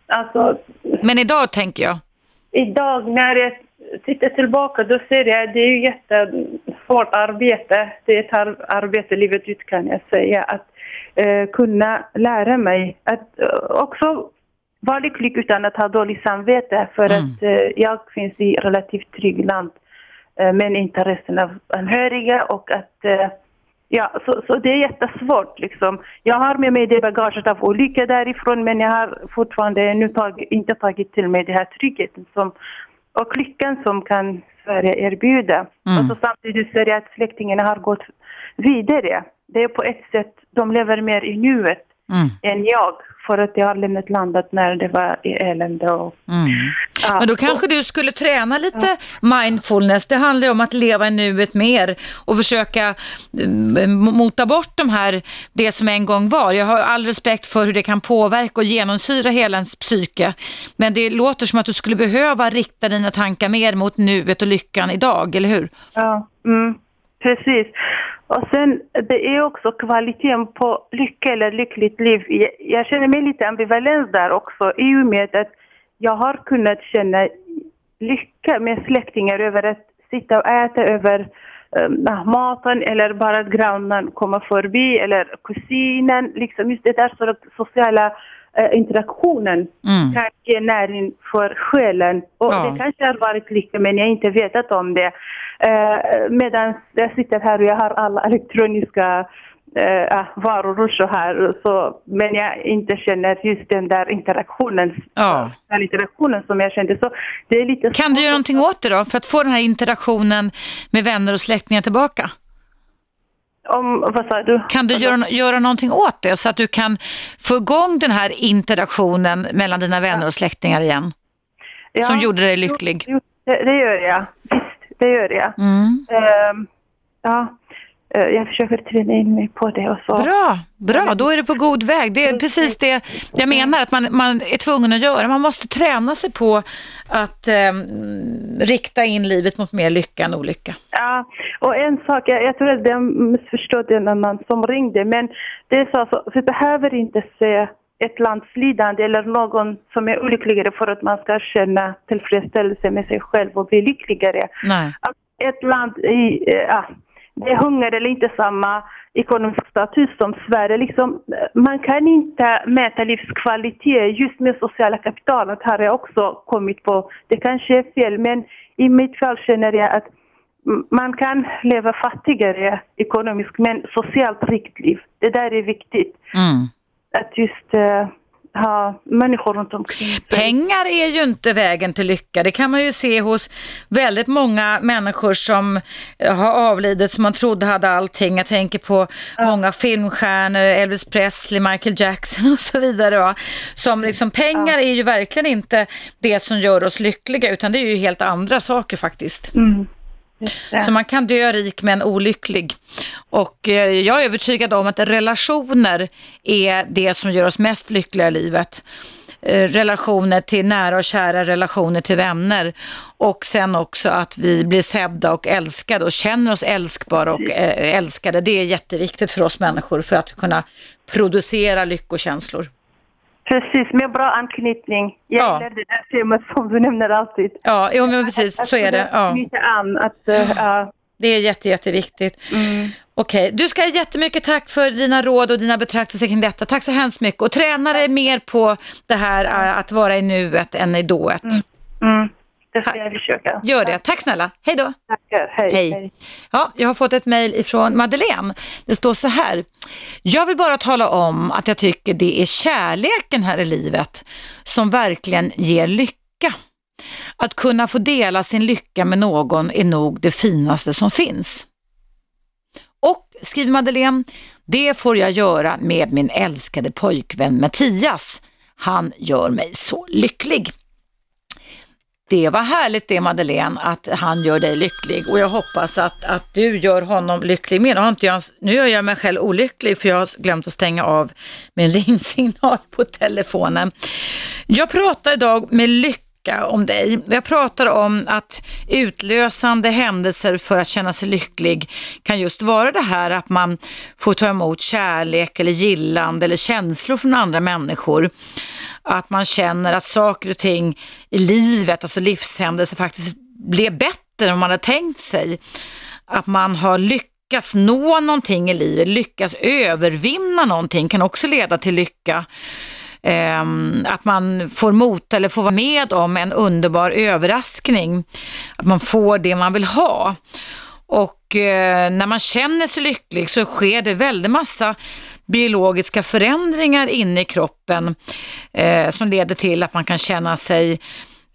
Alltså, Men idag tänker jag. idag när jag tittar tillbaka då ser jag att det är jättesvårt arbete. Det är ett ar- arbete livet ut kan jag säga. Att eh, kunna lära mig att eh, också vara lycklig utan att ha dåligt samvete för att eh, jag finns i relativt trygg land eh, men inte resten av anhöriga och att eh, Ja, så, så det är jättesvårt liksom. Jag har med mig det bagaget av olycka därifrån men jag har fortfarande ännu tag, inte tagit till mig den här tryggheten som, och lyckan som kan Sverige erbjuda. Och så samtidigt ser jag att släktingarna har gått vidare. Det är på ett sätt, de lever mer i nuet än jag för att jag har lämnat landet när det var i elände och Ja, Men då kanske du skulle träna lite mindfulness. Det handlar ju om att leva i nuet mer och försöka mm, mota bort de här, det som en gång var. Jag har all respekt för hur det kan påverka och genomsyra hela ens psyke. Men det låter som att du skulle behöva rikta dina tankar mer mot nuet och lyckan idag, eller hur? Ja, mm, precis. Och sen det är också kvaliteten på lycka eller lyckligt liv. Jag, jag känner mig lite ambivalens där också i och med att jag har kunnat känna lycka med släktingar över att sitta och äta över um, maten eller bara att grannen kommer förbi eller kusinen. Liksom just det där så sociala eh, interaktionen kan ge näring för själen. Och Ja. det kanske har varit lycka men jag har inte vetat om det. Uh, medan jag sitter här och jag har alla elektroniska uh, varor och så här. Så, men jag inte känner just den där interaktionen, Ja. den interaktionen som jag kände. Så det är lite Kan du göra någonting åt det då, för att få den här interaktionen med vänner och släktingar tillbaka? Om, vad sa du? Kan du göra, göra någonting åt det så att du kan få igång den här interaktionen mellan dina vänner och släktingar igen? Ja. Som gjorde dig lycklig? Jo, det, det gör jag. Visst, det gör jag. Mm. Ehm, ja, eh, jag försöker träna in mig på det och så. Bra, bra, då är du på god väg. Det är precis det jag menar att man, man är tvungen att göra. Man måste träna sig på att eh, rikta in livet mot mer lycka än olycka. Ja, och en sak, jag, jag tror att de missförstod en annan som ringde, men det är så, alltså, vi behöver inte se ett lands lidande eller någon som är olyckligare för att man ska känna tillfredsställelse med sig själv och bli lyckligare. Nej. Att ett land i, eh, ja, det är hunger eller inte samma ekonomisk status som Sverige. Liksom, man kan inte mäta livskvalitet just med sociala kapitalet har jag också kommit på. Det kanske är fel men i mitt fall känner jag att man kan leva fattigare ekonomiskt men socialt rikt liv. Det där är viktigt. Mm. Att just eh, ha människor runt omkring sig. Pengar är ju inte vägen till lycka. Det kan man ju se hos väldigt många människor som eh, har avlidit som man trodde hade allting. Jag tänker på många filmstjärnor, Elvis Presley, Michael Jackson [LAUGHS] och så vidare. Va? Som liksom, pengar är ju verkligen inte det som gör oss lyckliga utan det är ju helt andra saker faktiskt. Mm. Så man kan dö rik men olycklig. Och eh, jag är övertygad om att relationer är det som gör oss mest lyckliga i livet. Eh, relationer till nära och kära, relationer till vänner och sen också att vi blir sedda och älskade och känner oss älskbara och eh, älskade. Det är jätteviktigt för oss människor för att kunna producera lyckokänslor. Precis, med bra anknytning. Jag Ja. gillar det där temat som du nämner alltid. Ja, jo, men precis så är det. Ja. An att, uh. Det är jätte, jätteviktigt. Okej, du ska ha jättemycket tack för dina råd och dina betraktelser kring detta. Tack så hemskt mycket. Och träna dig mer på det här äh, att vara i nuet än i dået. Mm. Det ska jag försöka. Gör det. Tack snälla. Hej då. Tackar. Hej. Hej. Ja, jag har fått ett mejl ifrån Madeleine. Det står så här. Jag vill bara tala om att jag tycker det är kärleken här i livet som verkligen ger lycka. Att kunna få dela sin lycka med någon är nog det finaste som finns. Och, skriver Madeleine, det får jag göra med min älskade pojkvän Mattias. Han gör mig så lycklig. Det var härligt det Madeleine, att han gör dig lycklig och jag hoppas att, att du gör honom lycklig med. Nu, har inte jag, nu gör jag mig själv olycklig för jag har glömt att stänga av min [LAUGHS] ringsignal på telefonen. Jag pratar idag med lycka om dig. Jag pratar om att utlösande händelser för att känna sig lycklig kan just vara det här att man får ta emot kärlek eller gillande eller känslor från andra människor att man känner att saker och ting i livet, alltså livshändelser faktiskt blev bättre än man hade tänkt sig. Att man har lyckats nå någonting i livet, lyckas övervinna någonting kan också leda till lycka eh, att man får mota eller får vara med om en underbar överraskning. Att man får det man vill ha. Och eh, när man känner sig lycklig så sker det väldigt massa biologiska förändringar inne i kroppen eh, som leder till att man kan känna sig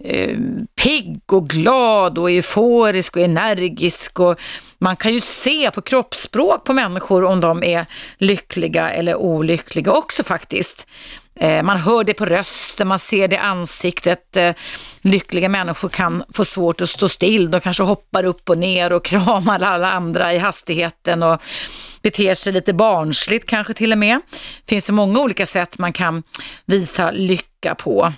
eh, pigg och glad och euforisk och energisk och man kan ju se på kroppsspråk på människor om de är lyckliga eller olyckliga också faktiskt. Eh, man hör det på rösten, man ser det i ansiktet. Eh, lyckliga människor kan få svårt att stå still. De kanske hoppar upp och ner och [LAUGHS] kramar alla andra i hastigheten och beter sig lite barnsligt kanske till och med. Det finns så många olika sätt man kan visa lycka på.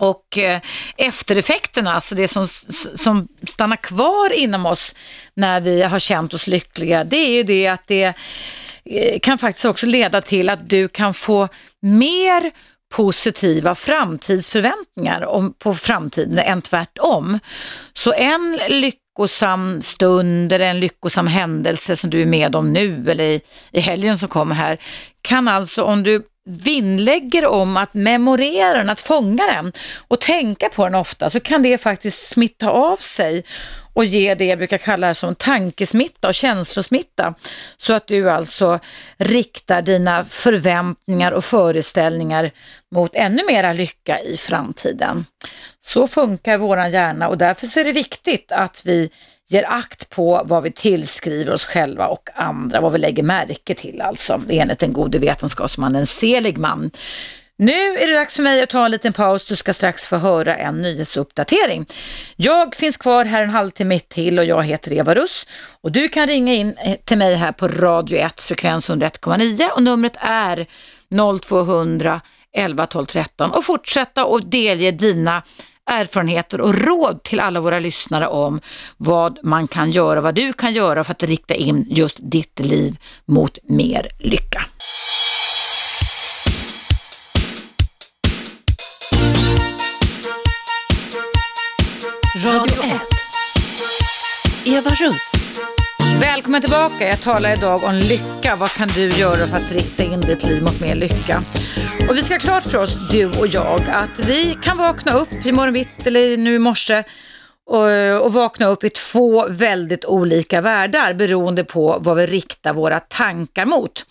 Och eh, eftereffekterna, alltså det som, som stannar kvar inom oss när vi har känt oss lyckliga, det är ju det att det eh, kan faktiskt också leda till att du kan få mer positiva framtidsförväntningar om, på framtiden än tvärtom. Så en lyckosam stund eller en lyckosam händelse som du är med om nu eller i, i helgen som kommer här kan alltså om du vinnlägger om att memorera den, att fånga den och tänka på den ofta så kan det faktiskt smitta av sig och ge det jag brukar kalla som tankesmitta och känslosmitta. Så att du alltså riktar dina förväntningar och föreställningar mot ännu mera lycka i framtiden. Så funkar våran hjärna och därför är det viktigt att vi ger akt på vad vi tillskriver oss själva och andra, vad vi lägger märke till alltså, enligt den gode vetenskapsmannen Seligman. Nu är det dags för mig att ta en liten paus. Du ska strax få höra en nyhetsuppdatering. Jag finns kvar här en halvtimme till och jag heter Eva Russ. Och du kan ringa in eh, till mig här på Radio 1, frekvens 101,9 och numret är 0200 11 12 13 och fortsätta och delge dina erfarenheter och råd till alla våra lyssnare om vad man kan göra, vad du kan göra för att rikta in just ditt liv mot mer lycka. Radio 1. Eva Russ. Välkommen tillbaka. Jag talar idag om lycka. Vad kan du göra för att rikta in ditt liv mot mer lycka? Och vi ska ha klart för oss, du och jag, att vi kan vakna upp i morgon bitt eller nu i morse och, och vakna upp i två väldigt olika världar beroende på vad vi riktar våra tankar mot.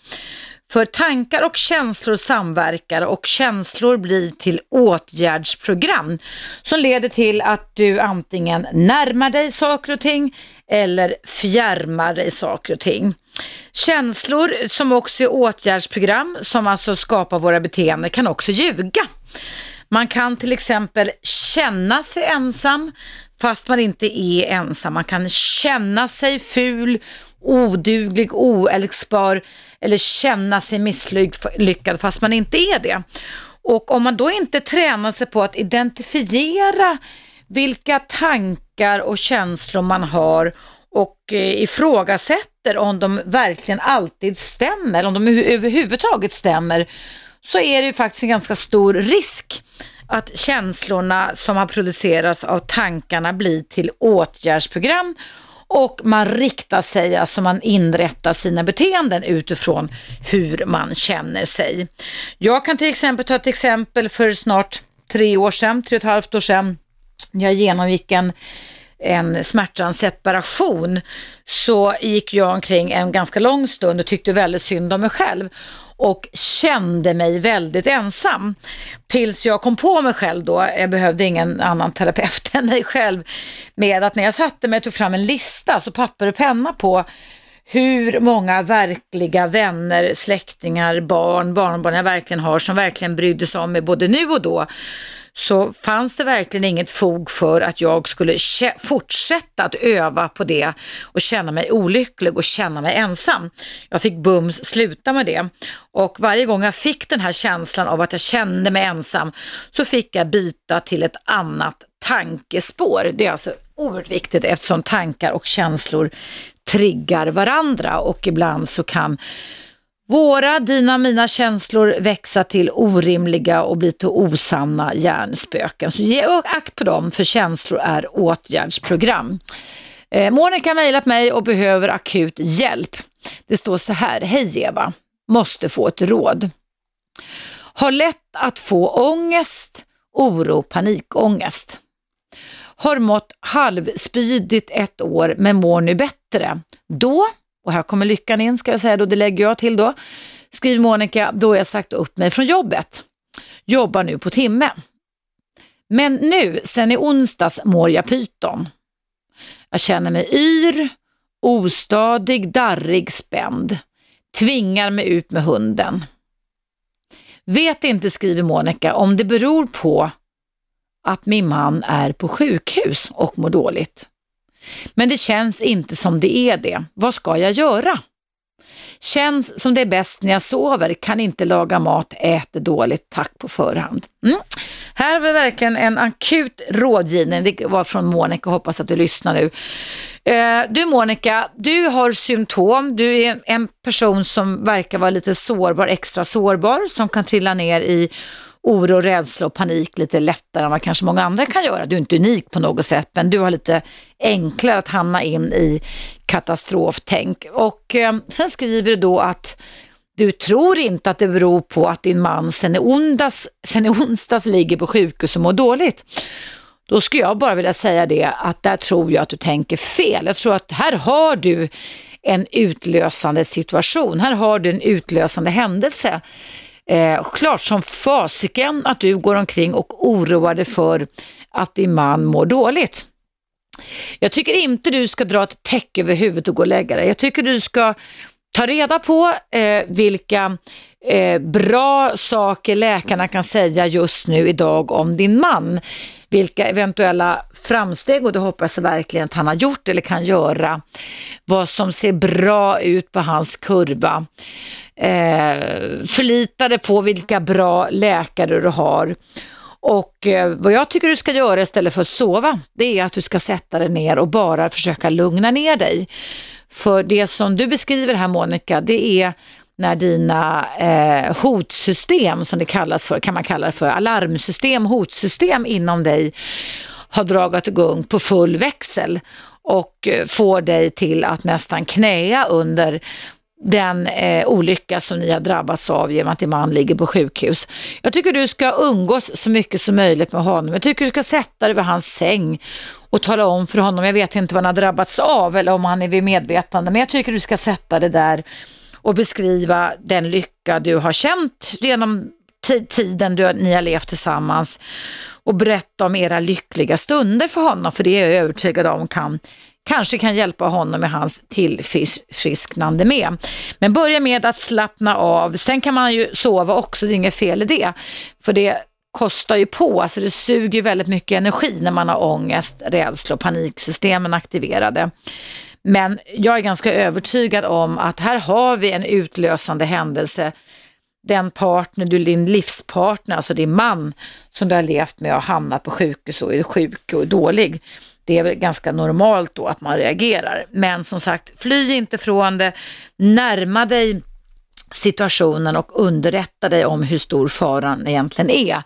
För tankar och känslor samverkar och känslor blir till åtgärdsprogram som leder till att du antingen närmar dig saker och ting eller fjärmar dig saker och ting. Känslor som också är åtgärdsprogram som alltså skapar våra beteenden kan också ljuga. Man kan till exempel känna sig ensam fast man inte är ensam. Man kan känna sig ful, oduglig, oälskbar eller känna sig misslyckad fast man inte är det. Och om man då inte tränar sig på att identifiera vilka tankar och känslor man har och eh, ifrågasätter om de verkligen alltid stämmer, eller om de överhuvudtaget stämmer, så är det ju faktiskt en ganska stor risk att känslorna som har producerats av tankarna blir till åtgärdsprogram och man riktar sig, alltså man inrättar sina beteenden utifrån hur man känner sig. Jag kan till exempel ta ett exempel för snart tre år sedan, tre och ett halvt år sedan. Jag genomgick en en smärtsam separation så gick jag omkring en ganska lång stund och tyckte väldigt synd om mig själv och kände mig väldigt ensam. Tills jag kom på mig själv då, jag behövde ingen annan terapeut [LAUGHS] än mig själv, med att när jag satte mig och tog fram en lista, alltså papper och penna på hur många verkliga vänner, släktingar, barn, barnbarn jag verkligen har som verkligen brydde sig om mig både nu och då så fanns det verkligen inget fog för att jag skulle fortsätta att öva på det och känna mig olycklig och känna mig ensam. Jag fick bums sluta med det och varje gång jag fick den här känslan av att jag kände mig ensam så fick jag byta till ett annat tankespår. Det är alltså oerhört viktigt eftersom tankar och känslor triggar varandra och ibland så kan våra, dina, mina känslor växa till orimliga och bli till osanna hjärnspöken. Så ge akt på dem, för känslor är åtgärdsprogram. Eh, Monica har mejlat mig och behöver akut hjälp. Det står så här, hej Eva, måste få ett råd. Har lätt att få ångest, oro, panikångest. Har mått halvspydigt ett år men mår nu bättre. Då och här kommer lyckan in ska jag säga då, det lägger jag till då. Skriver Monica, då har jag sagt upp mig från jobbet. Jobbar nu på timme. Men nu, sen i onsdags, mår jag pyton. Jag känner mig yr, ostadig, darrig, spänd. Tvingar mig ut med hunden. Vet inte, skriver Monica, om det beror på att min man är på sjukhus och mår dåligt. Men det känns inte som det är det. Vad ska jag göra? Känns som det är bäst när jag sover, kan inte laga mat, äter dåligt, tack på förhand. Mm. Här har vi verkligen en akut rådgivning, det var från Monica, hoppas att du lyssnar nu. Eh, du Monica, du har symptom, du är en person som verkar vara lite sårbar, extra sårbar, som kan trilla ner i oro, rädsla och panik lite lättare än vad kanske många andra kan göra. Du är inte unik på något sätt, men du har lite enklare att hamna in i katastroftänk. Och eh, sen skriver du då att du tror inte att det beror på att din man sen i, ondags, sen i onsdags ligger på sjukhus och mår dåligt. Då skulle jag bara vilja säga det att där tror jag att du tänker fel. Jag tror att här har du en utlösande situation. Här har du en utlösande händelse Eh, klart som fasiken att du går omkring och oroar dig för att din man mår dåligt. Jag tycker inte du ska dra ett täcke över huvudet och gå och lägga dig. Jag tycker du ska ta reda på eh, vilka eh, bra saker läkarna kan säga just nu idag om din man. Vilka eventuella framsteg, och det hoppas jag verkligen att han har gjort eller kan göra. Vad som ser bra ut på hans kurva eh, förlita dig på vilka bra läkare du har. Och eh, vad jag tycker du ska göra istället för att sova, det är att du ska sätta dig ner och bara försöka lugna ner dig. För det som du beskriver här Monica, det är när dina eh, hotsystem, som det kallas för, kan man kalla det för, alarmsystem, hotsystem inom dig har dragit igång på full växel och eh, får dig till att nästan knäa under den eh, olycka som ni har drabbats av genom att din man ligger på sjukhus. Jag tycker du ska umgås så mycket som möjligt med honom. Jag tycker du ska sätta dig vid hans säng och tala om för honom, jag vet inte vad han har drabbats av eller om han är vid medvetande, men jag tycker du ska sätta dig där och beskriva den lycka du har känt genom tiden du, ni har levt tillsammans och berätta om era lyckliga stunder för honom, för det är jag övertygad om kan kanske kan hjälpa honom med hans tillfrisknande med. Men börja med att slappna av. Sen kan man ju sova också, det är inget fel i det. För det kostar ju på, alltså det suger väldigt mycket energi när man har ångest, rädsla och paniksystemen aktiverade. Men jag är ganska övertygad om att här har vi en utlösande händelse. Den partner, du din livspartner, alltså din man som du har levt med och hamnat på sjukhus och är sjuk och dålig det är väl ganska normalt då att man reagerar. Men som sagt, fly inte från det, närma dig situationen och underrätta dig om hur stor faran egentligen är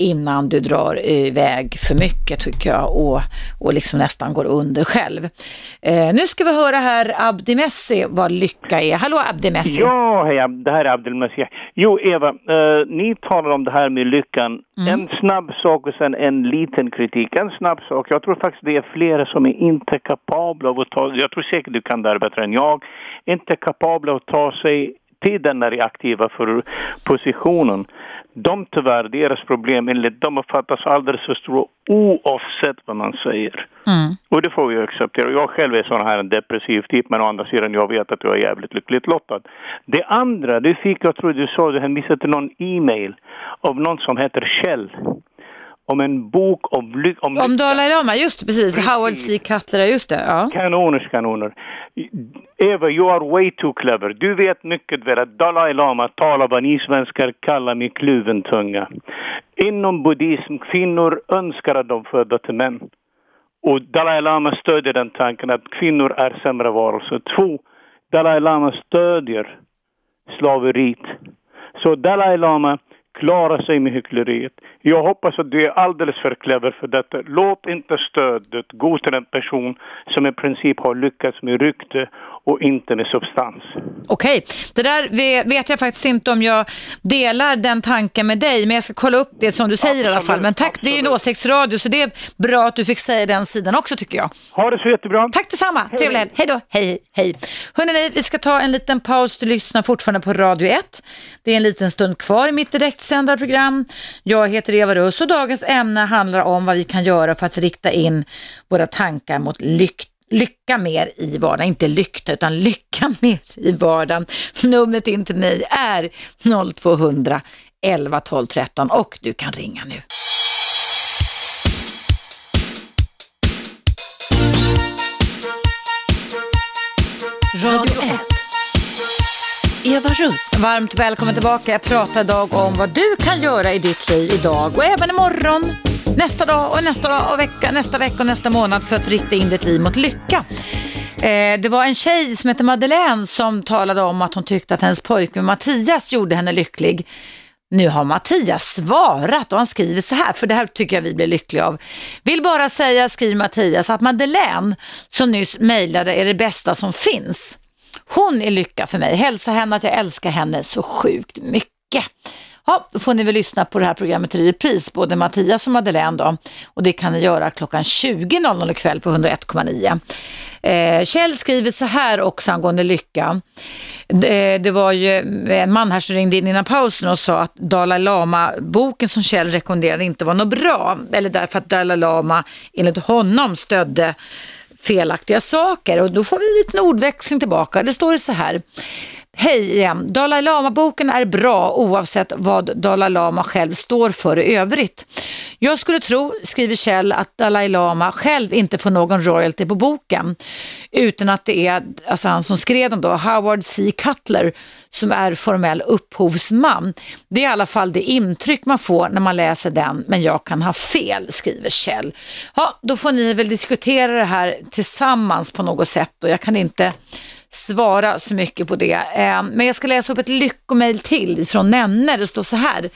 innan du drar iväg för mycket tycker jag och, och liksom nästan går under själv. Eh, nu ska vi höra här Abdi Messi vad lycka är. Hallå Abdi Messi! Ja, hej, det här är Abdel Messi. Jo, Eva, eh, ni talar om det här med lyckan. Mm. En snabb sak och sen en liten kritik. En snabb sak, jag tror faktiskt det är flera som är inte kapabla av att ta, jag tror säkert du kan det här bättre än jag, inte kapabla att ta sig till den där aktiva för positionen. De tyvärr, deras problem enligt dem uppfattas alldeles för stora oavsett vad man säger. Mm. Och det får vi acceptera. Jag själv är sån här en depressiv typ men å andra sidan jag vet att jag är jävligt lyckligt lottad. Det andra, det fick jag tror du sa, du hänvisade till någon e-mail av någon som heter Kjell. Om en bok om, ly- om Om Dalai Lama, just precis. Precis. Howard C. Cutler, just det. Ja. Kanoners kanoner. Eva, you are way too clever. Du vet mycket väl att Dalai Lama talar vad ni svenskar kallar med kluven tunga. Inom buddhism, kvinnor önskar att de föder till män. Och Dalai Lama stödjer den tanken att kvinnor är sämre varelser. Två, Dalai Lama stödjer slaveriet. Så Dalai Lama klara sig med hyckleriet. Jag hoppas att du är alldeles för clever för detta. Låt inte stödet gå till en person som i princip har lyckats med rykte och inte med substans. Okej, det där ve- vet jag faktiskt inte om jag delar den tanken med dig, men jag ska kolla upp det som du säger i alla fall. Men tack, det är ju en åsiktsradio, så det är bra att du fick säga den sidan också tycker jag. Ha det så jättebra. Tack detsamma, trevlig helg. Hej då, hej, hej. Hörrni, vi ska ta en liten paus. Du lyssnar fortfarande på Radio 1. Det är en liten stund kvar i mitt direktsända program. Jag heter Eva Russ och dagens ämne handlar om vad vi kan göra för att rikta in våra tankar mot lyck lycka mer i vardagen, inte lykta utan lycka [LAUGHS] mer i vardagen. Numret in till mig är 0200 11 12 13 och du kan ringa nu. Radio 1. Eva Russ. Varmt välkommen tillbaka. Jag pratar idag om vad du kan göra i ditt liv idag och även imorgon, nästa dag och nästa dag och vecka, nästa vecka och nästa månad för att rikta in ditt liv mot lycka. Eh, det var en tjej som hette Madeleine som talade om att hon tyckte att hennes pojkvän Mattias gjorde henne lycklig. Nu har Mattias svarat och han skriver så här, för det här tycker jag vi blir lyckliga av. Vill bara säga, skriver Mattias, att Madeleine som nyss mejlade är det bästa som finns. Hon är lycka för mig. Hälsa henne att jag älskar henne så sjukt mycket. Ja, då får ni väl lyssna på det här programmet i repris, både Mattias och Madeleine då. Och det kan ni göra klockan 20.00 ikväll på 101,9. Eh, Kjell skriver så här också angående lycka. Det, det var ju en man här som ringde in innan pausen och sa att Dalai Lama-boken som Kjell rekommenderade inte var något bra. Eller därför att Dalai Lama enligt honom stödde felaktiga saker och då får vi en liten ordväxling tillbaka. Det står så här. Hej igen, Dalai Lama-boken är bra oavsett vad Dalai Lama själv står för i övrigt. Jag skulle tro, skriver Kjell, att Dalai Lama själv inte får någon royalty på boken, utan att det är alltså han som skrev den då, Howard C. Cutler, som är formell upphovsman. Det är i alla fall det intryck man får när man läser den, men jag kan ha fel, skriver Kjell. Ja, då får ni väl diskutera det här tillsammans på något sätt och jag kan inte svara så mycket på det. Eh, men jag ska läsa upp ett lyckomail till från Nenne. Det står så här.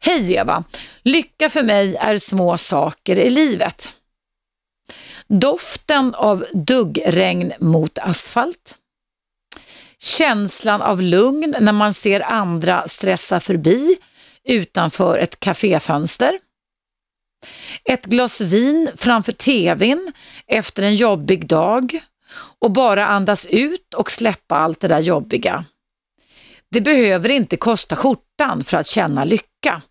Hej Eva! Lycka för mig är små saker i livet. Doften av duggregn mot asfalt. Känslan av lugn när man ser andra stressa förbi utanför ett kaféfönster. Ett glas vin framför tvn efter en jobbig dag och bara andas ut och släppa allt det där jobbiga. Det behöver inte kosta skjortan för att känna lycka.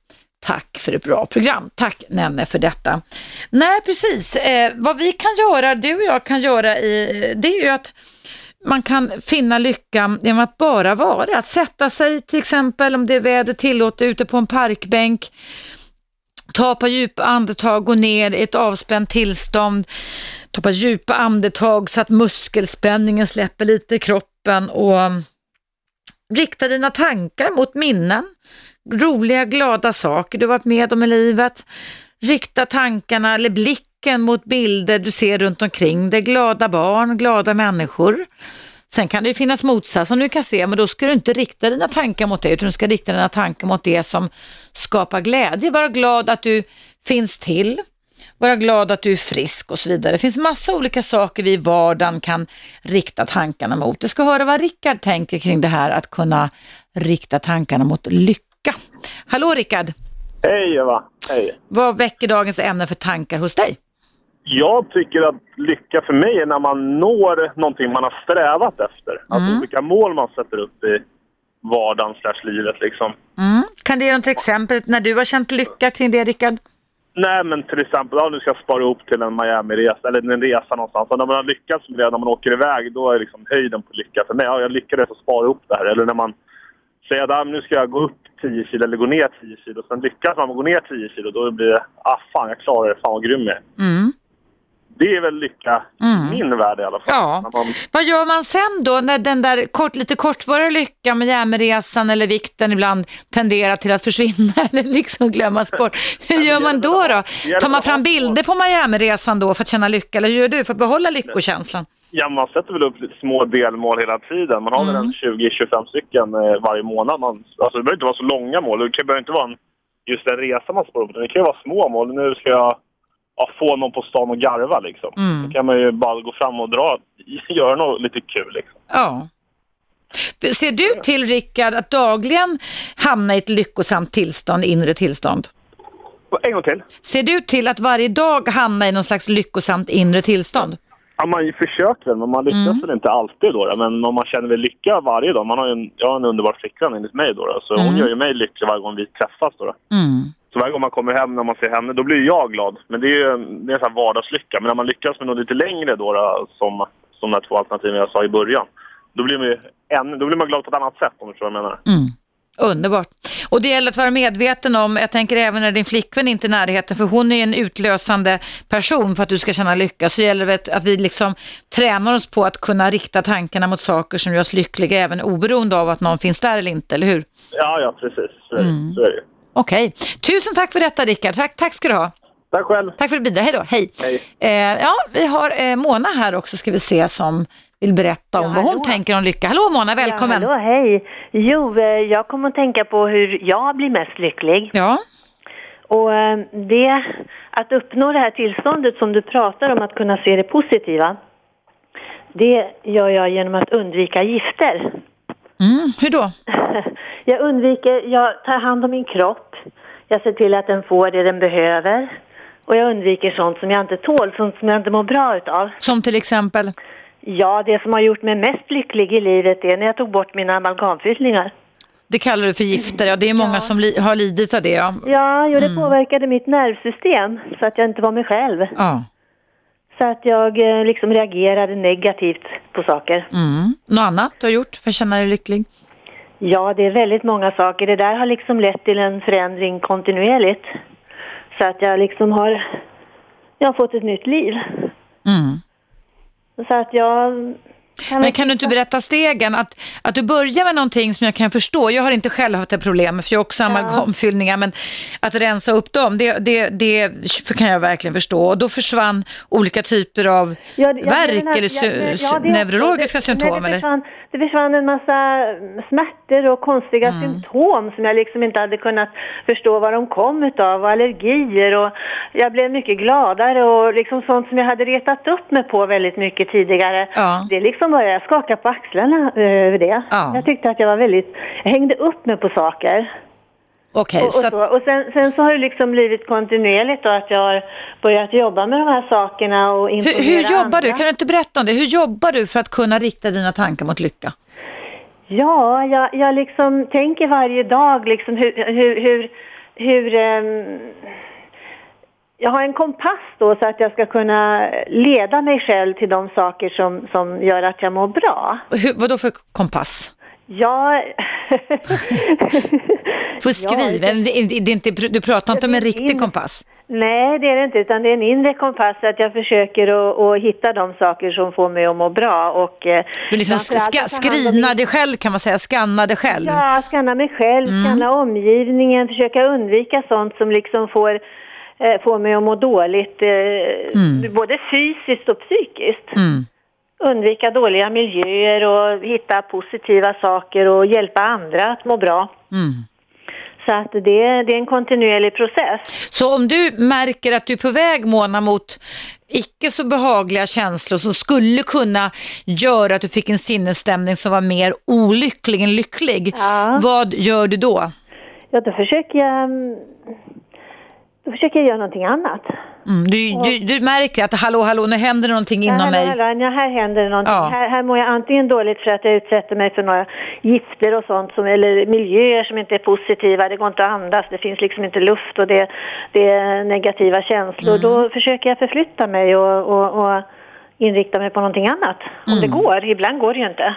Tack för ett bra program. Tack Nenne för detta. Nej, precis. Eh, vad vi kan göra, du och jag kan göra, i, det är ju att man kan finna lyckan genom att bara vara. Att sätta sig till exempel, om det är väder tillåter, ute på en parkbänk, ta ett par djupa andetag, gå ner i ett avspänt tillstånd, ta djupa andetag så att muskelspänningen släpper lite i kroppen och mm, rikta dina tankar mot minnen, roliga, glada saker du varit med om i livet. Rikta tankarna eller blicken mot bilder du ser runt omkring dig, glada barn, glada människor. Sen kan det ju finnas motsatser som du kan se, men då ska du inte rikta dina tankar mot det, utan du ska rikta dina tankar mot det som skapar glädje. Vara glad att du finns till, vara glad att du är frisk och så vidare. Det finns massa olika saker vi i vardagen kan rikta tankarna mot. Jag ska höra vad Rickard tänker kring det här att kunna rikta tankarna mot lycka. Hallå Rickard! Hej Eva! Hej! Vad väcker dagens ämne för tankar hos dig? Jag tycker att lycka för mig är när man når någonting man har strävat efter. Alltså olika mål man sätter upp i vardagen slash livet liksom. Mm. Kan du ge något exempel när du har känt lycka kring det Rickard? Nej men till exempel, ja, nu ska jag spara ihop till en Miami-resa eller en resa någonstans. Och när man har lyckats med det, när man åker iväg, då är liksom höjden på lycka för mig. Ja, jag lyckades att spara ihop det här. Eller när man säger att nu ska jag gå upp 10 kilo eller gå ner 10 kilo. Sen lyckas man gå ner 10 kilo, då blir det, ah fan jag klarar det, fan vad grym jag är. Mm. Det är väl lycka i min värld i alla fall. Ja. Man, Vad gör man sen då när den där kort, lite kortvariga lyckan med järnresan eller vikten ibland tenderar till att försvinna [LAUGHS] eller liksom glömmas bort? Hur gör man då? då? Tar man fram bilder på Miami-resan då för att känna lycka eller hur gör du för att behålla lyckokänslan? ja, man sätter väl upp lite små delmål hela tiden. Man har väl en 20-25 stycken eh, varje månad. Man, alltså det behöver inte vara så långa mål. Det behöver inte vara en, just en resa man sparar upp. Det kan ju vara små mål. Nu ska jag ja, få någon på stan och garva liksom. Mm. Då kan man ju bara gå fram och dra, [LAUGHS] göra något lite kul liksom. Ja. Ser du till Rickard att dagligen hamna i ett lyckosamt tillstånd, inre tillstånd? En gång till. Ser du till att varje dag hamna i någon slags lyckosamt inre tillstånd? Ja, man försöker väl, men man lyckas Mm. väl inte alltid då. Men om man känner väl lycka varje dag. Man har en, jag har en underbar flickvän enligt mig då. Så hon Mm. gör ju mig lycklig varje gång vi träffas då. då. Mm. Så varje gång man kommer hem när man ser henne, då blir jag glad. Men det är ju det är en sån vardagslycka. Men när man lyckas med något lite längre då, då som, som de två alternativen jag sa i början. Då blir man än, då blir man glad på ett annat sätt om du förstår vad jag menar. Mm. Underbart. Och det gäller att vara medveten om, jag tänker även när din flickvän inte är i närheten, för hon är en utlösande person för att du ska känna lycka, så gäller det att vi liksom tränar oss på att kunna rikta tankarna mot saker som gör oss lyckliga, även oberoende av att någon finns där eller inte, eller hur? Ja, ja precis. Så är, det. Mm. så är det Okej. Tusen tack för detta Rickard. Tack, tack ska du ha. Tack själv. Tack för att du bidrar. Hej då. Hej. Hej. Eh, ja, vi har eh, Mona här också ska vi se som vill berätta om vad hon tänker om lycka. Hallå Mona, välkommen. Ja, hallå, hej. Jo, eh, jag kommer att tänka på hur jag blir mest lycklig. Ja. Och eh, det, att uppnå det här tillståndet som du pratar om, att kunna se det positiva, det gör jag genom att undvika gifter. Mm, hur då? [LAUGHS] Jag undviker, jag tar hand om min kropp, jag ser till att den får det den behöver och jag undviker sånt som jag inte tål, sånt som jag inte mår bra utav. Som till exempel? Ja, det som har gjort mig mest lycklig i livet är när jag tog bort mina amalgamfyllningar. Det kallar du för gifter, ja det är många som li- har lidit av det. Ja. Ja, jo, det Mm. påverkade mitt nervsystem så att jag inte var mig själv. Ja. Så att jag eh, liksom reagerade negativt på saker. Mm. Något annat du har gjort för att känna dig lycklig? Ja, det är väldigt många saker. Det där har liksom lett till en förändring kontinuerligt. Så att jag liksom har, jag har fått ett nytt liv. Mm. Så att jag... Men kan du inte berätta stegen? Att, att du börjar med någonting som jag kan förstå. Jag har inte själv haft det problemet för jag har också amalgamfyllningar. Men att rensa upp dem, det, det, det kan jag verkligen förstå. Och då försvann olika typer av Ja, ja, värk eller sy- ja, det- ja, neurologiska symptom? nej, det, eller? försvann, det försvann en massa smärtor och konstiga Mm. symptom som jag liksom inte hade kunnat förstå var de kom utav och allergier och jag blev mycket gladare och liksom sånt som jag hade retat upp mig på väldigt mycket tidigare. Ja. Det liksom började jag skaka på axlarna eh, över det. Ja. Jag tyckte att jag var väldigt, jag hängde upp mig på saker. Okej, och, och, så och sen, sen så har det liksom blivit kontinuerligt och att jag har börjat jobba med de här sakerna och Hur, hur jobbar andra. du? Kan du inte berätta om det? Hur jobbar du för att kunna rikta dina tankar mot lycka? Ja, jag, jag liksom tänker varje dag liksom hur, hur, hur, hur ehm, jag har en kompass då så att jag ska kunna leda mig själv till de saker som, som gör att jag mår bra. Hur, vad då för kompass? Ja, [LAUGHS] Får skriva? det, är- inte, du pratar inte om en riktig kompass? nej det är det inte utan det är en inre kompass att jag försöker att, att hitta de saker som får mig att må bra och eh, Du liksom ska, skrina dig själv kan man säga, skanna dig själv. Ja, skanna mig själv, Mm. skanna omgivningen, försöka undvika sånt som liksom får, får mig att må dåligt, eh, Mm. både fysiskt och psykiskt. Mm. undvika dåliga miljöer och hitta positiva saker och hjälpa andra att må bra. Mm. Så att det, det är en kontinuerlig process. Så om du märker att du är på väg Mona mot icke så behagliga känslor som skulle kunna göra att du fick en sinnesstämning som var mer olycklig än lycklig. Vad gör du då? Ja, då försöker jag, mm, då försöker jag göra någonting annat. Mm, du, du, du märker att hallå, hallå, nu händer någonting inom mig. hallå, hallå, ja, här händer det någonting. Ja. Här, här mår jag antingen dåligt för att jag utsätter mig för några gifter och sånt, som, eller miljöer som inte är positiva. Det går inte att andas, det finns liksom inte luft och det, det är negativa känslor. Mm. Då försöker jag förflytta mig och, och, och inrikta mig på någonting annat. Om det Mm. går. Ibland går det ju inte.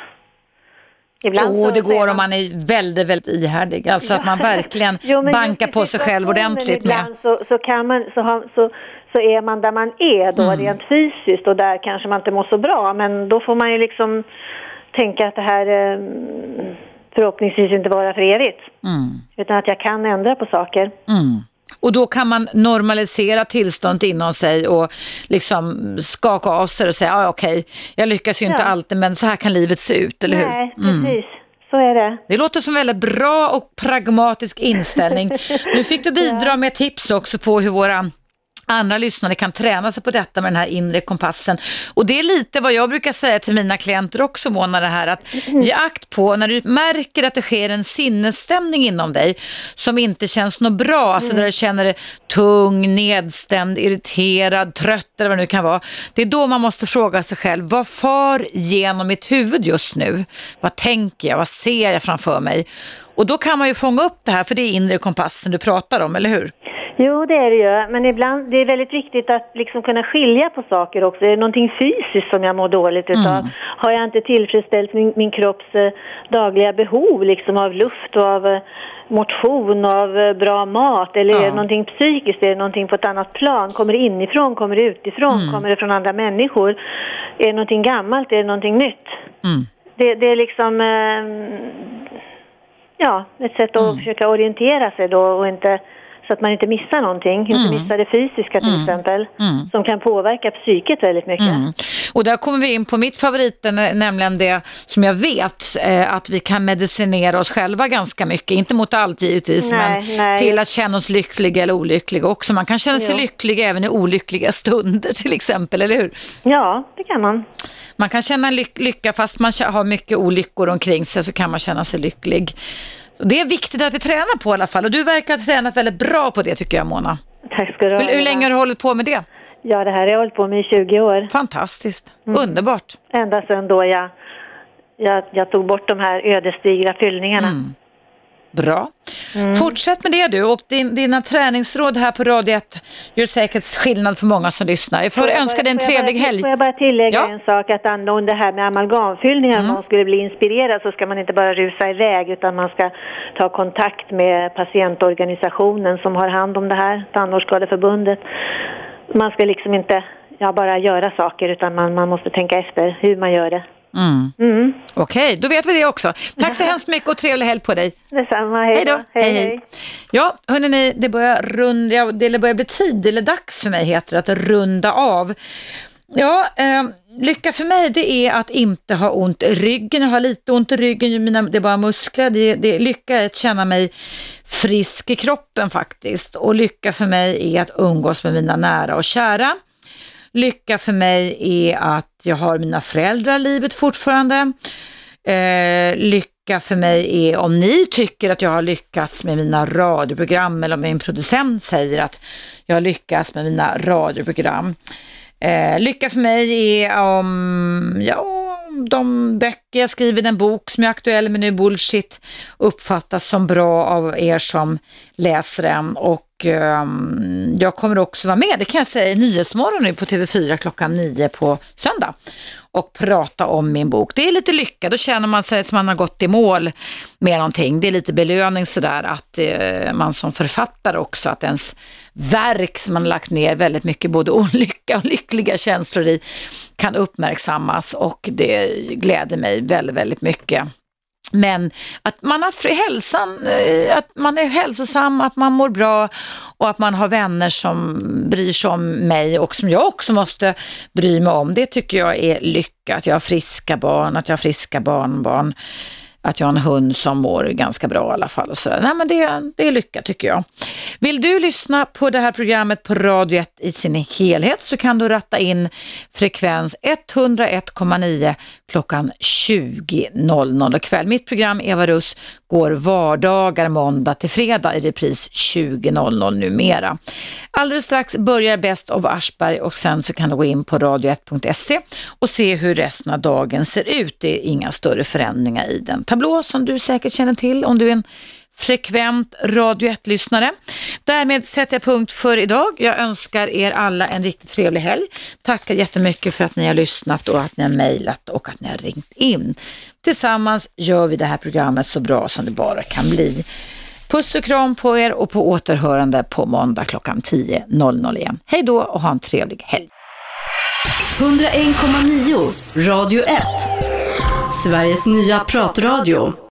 Ibland så- det går om man är väldigt, väldigt ihärdig. Alltså att man verkligen [LAUGHS] Jo, bankar på sig själv ordentligt med. ibland Så, så, kan man, så, har, så, så är man där man är då Mm. rent fysiskt och där kanske man inte mår så bra. Men då får man ju liksom tänka att det här eh, förhoppningsvis inte vara för evigt. Mm. Utan att jag kan ändra på saker. Mm. Och då kan man normalisera tillståndet inom sig och liksom skaka av sig och säga, ah, okej, jag lyckas ju inte Ja. alltid men så här kan livet se ut, eller hur? Nej, Mm. precis. Så är det. Det låter som en väldigt bra och pragmatisk inställning. [LAUGHS] Nu fick du bidra med tips också på hur våra andra lyssnare kan träna sig på detta med den här inre kompassen. Och det är lite vad jag brukar säga till mina klienter också, Mona, det här att ge akt på när du märker att det sker en sinnesstämning inom dig som inte känns något bra, alltså där du känner dig tung, nedstämd, irriterad, trött eller vad det nu kan vara. Det är då man måste fråga sig själv, vad far genom mitt huvud just nu? Vad tänker jag? Vad ser jag framför mig? Och då kan man ju fånga upp det här, för det är inre kompassen du pratar om, eller hur? Jo, det är det ju. Men ibland, det är väldigt viktigt att liksom kunna skilja på saker också. Är det någonting fysiskt som jag mår dåligt utav? Mm. Har jag inte tillfredsställt min, min kropps eh, dagliga behov liksom av luft och av eh, motion och av eh, bra mat? Eller är Ja. det någonting psykiskt? Är det någonting på ett annat plan? Kommer det inifrån? Kommer det utifrån? Mm. Kommer det från andra människor? Är det någonting gammalt? Är det någonting nytt? Mm. Det, det är liksom... Eh, ja, ett sätt att Mm. försöka orientera sig då och inte så att man inte missar någonting, inte Mm. missar det fysiska till exempel, Mm. som kan påverka psyket väldigt mycket. Mm. Och där kommer vi in på mitt favorit, nämligen det som jag vet, eh, att vi kan medicinera oss själva ganska mycket. Inte mot allt givetvis, Nej, men nej. till att känna oss lyckliga eller olyckliga också. Man kan känna sig Jo. lycklig även i olyckliga [LAUGHS] stunder till exempel, eller hur? Ja, det kan man. Man kan känna lyck- lycka fast man har mycket olyckor omkring sig så kan man känna sig lycklig. Det är viktigt att vi tränar på i alla fall och du verkar ha tränat väldigt bra på det tycker jag Mona. Tack ska du ha. Hur, hur länge har du hållit på med det? Ja, det här har jag hållit på med i 20 år. Fantastiskt, Mm. underbart. Ända sedan då jag, jag, jag tog bort de här ödesdigra fyllningarna. Bra. Mm. Fortsätt med det du och din, dina träningsråd här på Radio 1 gör säkert skillnad för många som lyssnar. Jag får Får jag önska bara- dig en trevlig bara, helg. Får jag bara tillägga Ja. Mm. en sak att angående det här med amalgamfyllningar, om man skulle bli inspirerad så ska man inte bara rusa iväg utan man ska ta kontakt med patientorganisationen som har hand om det här, Tandvårdsskadeförbundet. Man ska liksom inte ja, bara göra saker utan man, man måste tänka efter hur man gör det. Mm. Mm. Okej, då vet vi det också. Tack så hemskt mycket och trevlig helg på dig. Detsamma, hej då. Hej, hej. Ja, hörni, det börjar runda, det börjar bli tid, eller dags för mig heter det, att runda av. Ja, eh, lycka för mig det är att inte ha ont i ryggen. Jag har lite ont i ryggen, mina, det är bara muskler. Det, det, lycka är att känna mig frisk i kroppen faktiskt. Och lycka för mig är att umgås med mina nära och kära. Lycka för mig är att jag har mina föräldrar i livet fortfarande. Eh, lycka för mig är om ni tycker att jag har lyckats med mina radioprogram eller om min producent säger att jag har lyckats med mina radioprogram. Eh, lycka för mig är om ja, de böcker jag skriver, den bok som är aktuell med nu, Bullshit, uppfattas som bra av er som läser den. Och eh, jag kommer också vara med, det kan jag säga, i Nyhetsmorgon nu på TV4 klockan 9 på söndag och prata om min bok. Det är lite lycka, då känner man sig som man har gått i mål med någonting. Det är lite belöning sådär att eh, man som författare också, att ens verk som man har lagt ner väldigt mycket både [LAUGHS] olycka och lyckliga känslor i kan uppmärksammas och det gläder mig väldigt, väldigt mycket. Men att man har hälsan, eh, att man är hälsosam, att man mår bra och att man har vänner som bryr sig om mig och som jag också måste bry mig om. Det tycker jag är lycka, att jag har friska barn, att jag har friska barnbarn att jag har en hund som mår ganska bra i alla fall. Och sådär. Nej, men det, det är lycka tycker jag. Vill du lyssna på det här programmet på Radio 1 i sin helhet så kan du ratta in frekvens 101,9 klockan 20.00 ikväll. Mitt program Eva Russ går vardagar måndag till fredag i repris 20.00 numera. Alldeles strax börjar Best of Aschberg och sen så kan du gå in på radio1.se och se hur resten av dagen ser ut. Det är inga större förändringar i den tablå som du säkert känner till om du är en frekvent Radio 1-lyssnare. Därmed sätter jag punkt för idag. Jag önskar er alla en riktigt trevlig helg. Tackar jättemycket för att ni har lyssnat och att ni har mejlat och att ni har ringt in. Tillsammans gör vi det här programmet så bra som det bara kan bli. Puss och kram på er och på återhörande på måndag klockan 10.00 igen. Hej då och ha en trevlig helg. 101,9 Radio 1 Sveriges nya pratradio